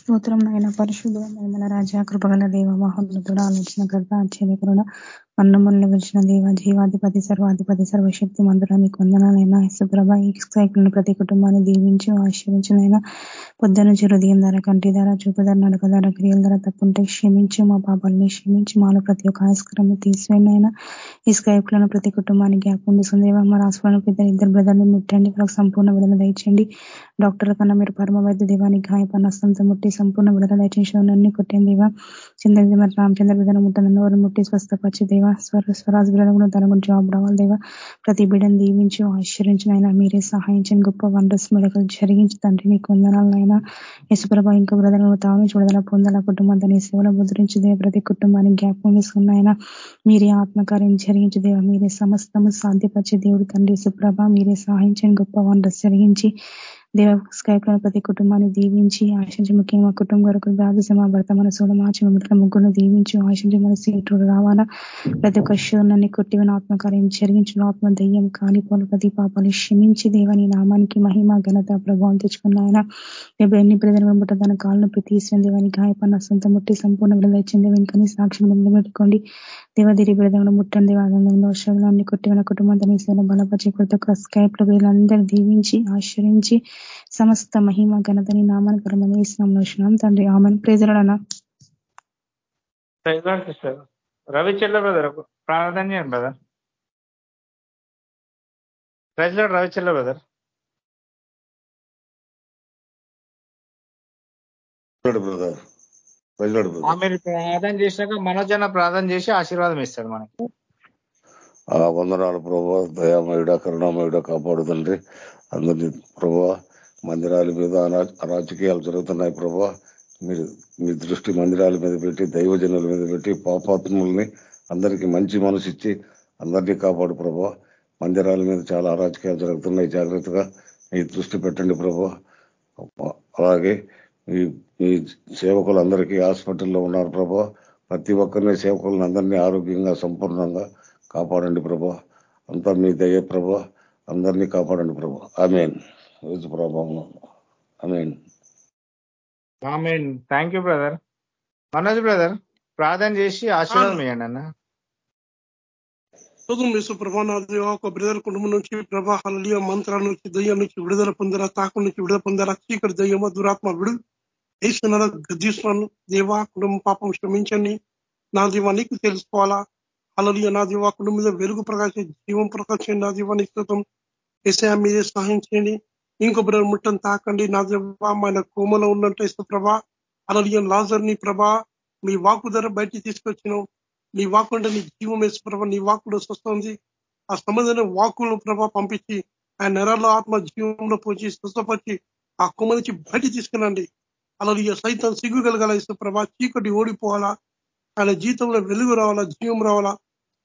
స్తోత్రం నాయన పరిశుద్ధ మన రాజా కృపగల దేవ మహోన్నతుడ ఆలోచన కర్త ఆశ్చర్యకరుణ అన్నములను విలిచిన దేవ జీవాధిపతి సర్వాధిపతి సర్వశక్తి మందురానికి వందనాలైనా. యశ్వ్రభ ఈ సైకిల్ను ప్రతి కుటుంబాన్ని దీవించి ఆశ్రయించినైనా పొద్దున హృదయం ధర కంటి ధర చూపుధర నడక ధర క్రియల ధర తప్పుంటే క్షమించి. మా పాపాలని క్షమించి. మాలో ప్రతి ఒక్క ఆయస్కరం తీసివేనైనా ఈ స్కైప్లను ప్రతి కుటుంబానికి జ్ఞాపకం దేవ మా రాష్ట్రంలో పెద్ద ఇద్దరు బ్రదర్ని ముట్టండి. వాళ్ళకి సంపూర్ణ విడుదల దయచండి డాక్టర్ కన్నా మీరు పరమ వైద్య దేవానికి గాయపన్నస్తంతో ముట్టి సంపూర్ణ విడుదల దయచేసి కొట్టండి దేవా. చంద్రదేవ రామచంద్ర విధానం ముట్టనన్న వారు ముట్టి స్వస్థపరిచి దేవా.
దేవ స్వర స్వరాజ్ బిడ్డలు కూడా తన జాబ్ రావాలి దేవ ప్రతి బిడ్డను దీవించి ఆశ్చరించిన ఆయన మీరే సహాయించిన గొప్ప వండర్స్ మెడకలు జరిగించి తండ్రి నీకు వందనాలైనా యశుప్రభ ఇంకో బ్రదలను తాను చూడదల పొందాల కుటుంబంతో నీ సేవలో ముద్రించదే ప్రతి కుటుంబాన్ని జ్ఞాపకం చేసుకున్న ఆయన మీరే ఆత్మకార్యం జరిగించి దేవ మీరే సమస్తము సాధ్యపరిచే దేవుడు తండ్రి సుప్రభ మీరే సహాయించండి గొప్ప వండర్స్ జరిగించి దేవ స్కైప్ ప్రతి కుటుంబాన్ని దీవించి ఆశించి ముఖ్యంగా మా కుటుంబం వరకు బాధిస మా భర్త మన సోడ మార్చి మిగతా ముగ్గురు దీవించి ఆశించి మన సీటు రావాలా? ప్రతి ఒక్క శూర్ణాన్ని కొట్టివన ఆత్మకార్యం జరిగించిన. ఆత్మ దయ్యం కాలిపోలు ప్రతి పాపాలు క్షమించి దేవని నామానికి మహిమ ఘనత ప్రభావం తెచ్చుకున్న ఆయన రేపు ఎన్ని ప్రజలు ముట్ట తన కాళ్ళను తీసిన దేవాని గాయపడిన సొంత ముట్టి సంపూర్ణ విడుదల ఇచ్చిన. దేవానికి సాక్షి పెట్టుకోండి. దేవదిరి బ్రదమును ముట్టండి ఆనందంలో ఔషధాన్ని కొట్టిన కుటుంబంతో నీ సేవ బలపరిచి కొత్త ఒక స్కైప్లో వీళ్ళందరూ దీవించి ఆశ్రయించి సమస్త మహిమ ఘనతని నామానుకరమని వేసినాం తండ్రి. ఆమెను. ప్రేజలడనా
సిస్టర్ రవి చెల్ల బ్రదర్ ప్రార్థన చేయండి బ్రదర్ ప్రైజ్లాడ్ రవి చెల్ల బ్రదర్
బ్రదర్ ప్రజలాడు
ఆ మీరు ప్రార్థన చేసినాక మనోజన ప్రార్థన చేసి ఆశీర్వాదం ఇస్తాడు మనకి.
ఆ వందనాలు ప్రభా దయామయుడ కరుణామయుడ కాపాడు తండ్రి. అందరినీ ప్రభా మందిరాల మీద రాజకీయాలు జరుగుతున్నాయి ప్రభా. మీరు మీ దృష్టి మందిరాల మీద పెట్టి దైవజనుల మీద పెట్టి పాపాత్ముల్ని అందరికీ మంచి మనసు ఇచ్చి అందరినీ కాపాడు ప్రభా. మందిరాల మీద చాలా అరాజకీయాలు జరుగుతున్నాయి. జాగ్రత్తగా మీ దృష్టి పెట్టండి ప్రభా. అలాగే ఈ ఈ సేవకులందరికీ హాస్పిటల్లో ఉన్నారు ప్రభా. ప్రతి ఒక్కరిని సేవకులను అందరినీ ఆరోగ్యంగా సంపూర్ణంగా కాపాడండి ప్రభా. అంతా మీ దయ ప్రభా. అందరినీ కాపాడండి ప్రభా. ఆమెన్. రోజు ప్రభావం. Amen.
Amen. Thank you brother. Manoj brother ప్రార్థన చేసి ఆశీర్వాదం ఇవ్వండి అన్న.
స్తోత్రం యేసు ప్రభా నా దేవ ఒక బ్రదర్ కుటుంబం నుంచి ప్రభా హలియ మంత్రాల నుంచి దయ్యం నుంచి విడుదల పొందరా తాకు నుంచి విడుదల పొందరా చీకటి దయ్యమ దురాత్మ విడు వేసిన గద్దిస్తున్నాను. దేవా కుటుంబం పాపం క్షమించండి. నా దేవా నీకు తెలుసుకోవాలా? అలలియ నా దీవా కుటుంబం మీద వెలుగు ప్రకాశం జీవం ప్రకాశం నా దేవా నీకు స్తోత్రం. ఏసయా మీరే సహాయం చేయండి. ఇంకో బ్రదర్ ముట్టని తాకండి. నా దేవా మన కోమలో ఉన్నట్టు ఇస్తు ప్రభా. అలలియ లాజర్ నీ ప్రభా మీ వాకు ధర బయటికి తీసుకొచ్చినావు నీ వాకు అంటే నీ జీవం వేసు ప్రభ. నీ వాకుడు స్వస్థంది ఆ సంబంధమైన వాకులను ప్రభా పంపించి ఆయన నెరలో ఆత్మ జీవంలో పోచి స్వస్థపరిచి ఆ కొమ్మ నుంచి బయట తీసుకునండి అలా సైతం సిగ్గు కలగాల ప్రభా చీకటి ఓడిపోవాలా? ఆయన జీవితంలో వెలుగు రావాలా? జీవం రావాలా?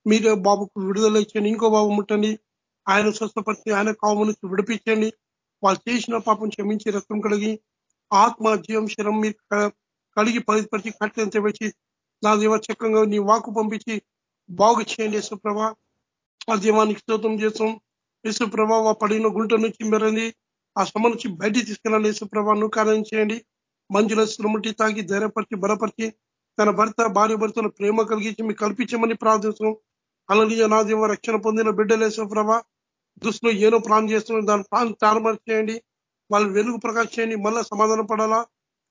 మీరే బాబుకు విడుదల ఇచ్చండి ఇంకో బాబు ముట్టండి. ఆయన స్వస్థపరిచి ఆయన కావు నుంచి విడిపించండి. వాళ్ళు చేసిన పాపం క్షమించి రక్తం కలిగి ఆత్మ జీవం శరం మీరు కలిగి పరిపరిచి కట్టెంత తెచ్చి నా దేవ చక్రంగా నీ వాకు పంపించి బాగు చేయండి యేసుప్రభ. ఆ దీవానికి స్తోత్రం చేస్తాం. యేసుప్రభ పడిన గుంట నుంచి మెరండి. ఆ శ్రమ నుంచి బయట తీసుకెళ్ళండి యేసుప్రభ. నువ్వు కార్యం చేయండి. మంజుల శ్రమటి తాగి ధైర్యపరిచి బలపరిచి తన భర్త భార్య భర్తను ప్రేమ కలిగించి మీకు కల్పించమని ప్రార్థిస్తున్నాం. అలాగే నా దేవ రక్షణ పొందిన బిడ్డలు ప్రభా దుస్తులు ఏనో ప్రాణం చేస్తున్నాం దాని ప్రాణం తారుమారు చేయండి. వాళ్ళు వెలుగు ప్రకాశం చేయండి. మళ్ళా సమాధానం పడాలా?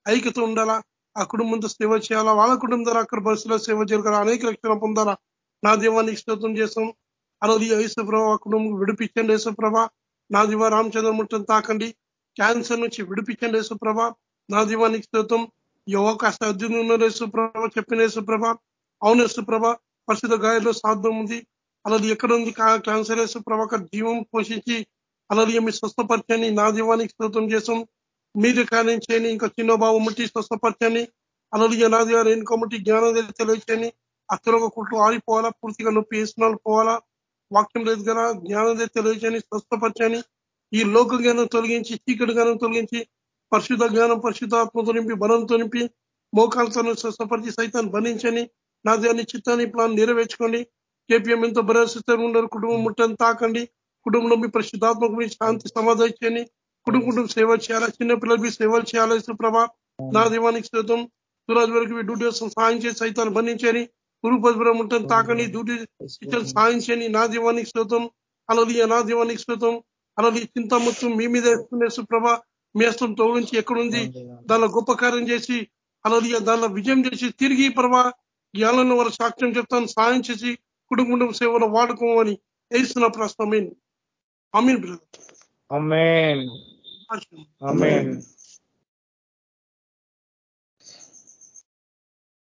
ఐక్యత ఉండాలా? ఆ కుటుంబంతో సేవ చేయాలా? వాళ్ళ కుటుంబం ద్వారా అక్కడ బస్సులో సేవ జరగాల? అనేక రక్షణ పొందాలా? నా దేవాన్ని స్తోత్రం చేస్తాం అలాగే యేసుప్రభ ఆ కుటుంబం విడిపించండి యేసుప్రభ. నా దివ రామచంద్రమూర్తిని తాకండి. క్యాన్సర్ నుంచి విడిపించండి యేసుప్రభ. నా దీవానికి స్తోత్రం. యువక అద్భుతం ఉన్నారు యేసుప్రభ చెప్పిన యేసుప్రభ అవును యేసుప్రభ పరిస్థితి గాయంలో సాధ్యం ఉంది. అలాది ఎక్కడ ఉంది క్యాన్సర్ యేసుప్రభ జీవం పోషించి అలాది మీ స్వస్థపరచని నా దీవానికి స్తోత్రం చేసాం మీరు కానించని ఇంకా చిన్న బాబు ముట్టి స్వస్థపరచని అలాగే నా ద్వారా ఎన్నికో ముట్టి జ్ఞానం తెలియచేయని అక్కడ కుట్లు ఆరిపోవాలా? పూర్తిగా నొప్పి వేసినాలు పోవాలా? వాక్యం లేదు కదా? జ్ఞానం తెలియచని స్వస్థపరచని ఈ లోక జ్ఞానం తొలగించి చీకటి జ్ఞానం తొలగించి పరిశుద్ధ జ్ఞానం పరిశుద్ధాత్మతో నింపి బలంతో నింపి మోకాలతో స్వస్థపరిచి సైతాన్ని బంధించని నా దాన్ని చిత్తాన్ని ప్లాన్ నెరవేర్చుకోండి. కేపీఎం ఎంతో భరోసా ఉండరు కుటుంబం ముట్టని తాకండి. కుటుంబంలో మీ పరిశుద్ధాత్మకు మీ శాంతి సమాధానం చేయని కుటుంబ కుటుంబం సేవ చేయాలా? చిన్న పిల్లలకి సేవలు చేయాలా? సుప్రభ నా దీవానికి శ్రోతం సురాజ్ వరకు మీ డ్యూటీ కోసం సాయం చేసి సైతాన్ని బంధించని గురుపద్పురం ఉంటుంది తాకండి. డ్యూటీ సాయం చేయని నా దీవానికి శ్రోతం అలాది నా దీవానికి శ్రోతం అలాది చింత మొత్తం మీ మీద వేసుకునే సుప్రభ మీ హస్తం ఎక్కడుంది? దానిలో గొప్ప కార్యం చేసి అలాది దానిలో విజయం చేసి తిరిగి ప్రభా జ్ఞానంలో వారు సాక్ష్యం చెప్తాను సాయం చేసి కుటుంబ కుటుంబ సేవలో వాడుకోమని వేస్తున్న ప్రశ్న amen amen brother.
Amen amen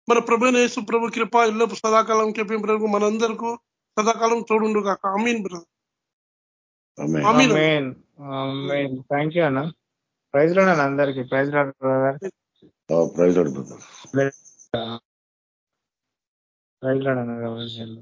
మన ప్రభు యేసు ప్రభు కృప ఎల్లపు సదాకాలం కెపి ప్రభు మనందరకు సదాకాలం తోడుండు కాక అమీన్ బ్రదర్.
మెయిన్ థ్యాంక్ యూ అన్న. ప్రైజ్లో అందరికి ప్రైజ్
ప్రైజ్
ప్రైజ్లో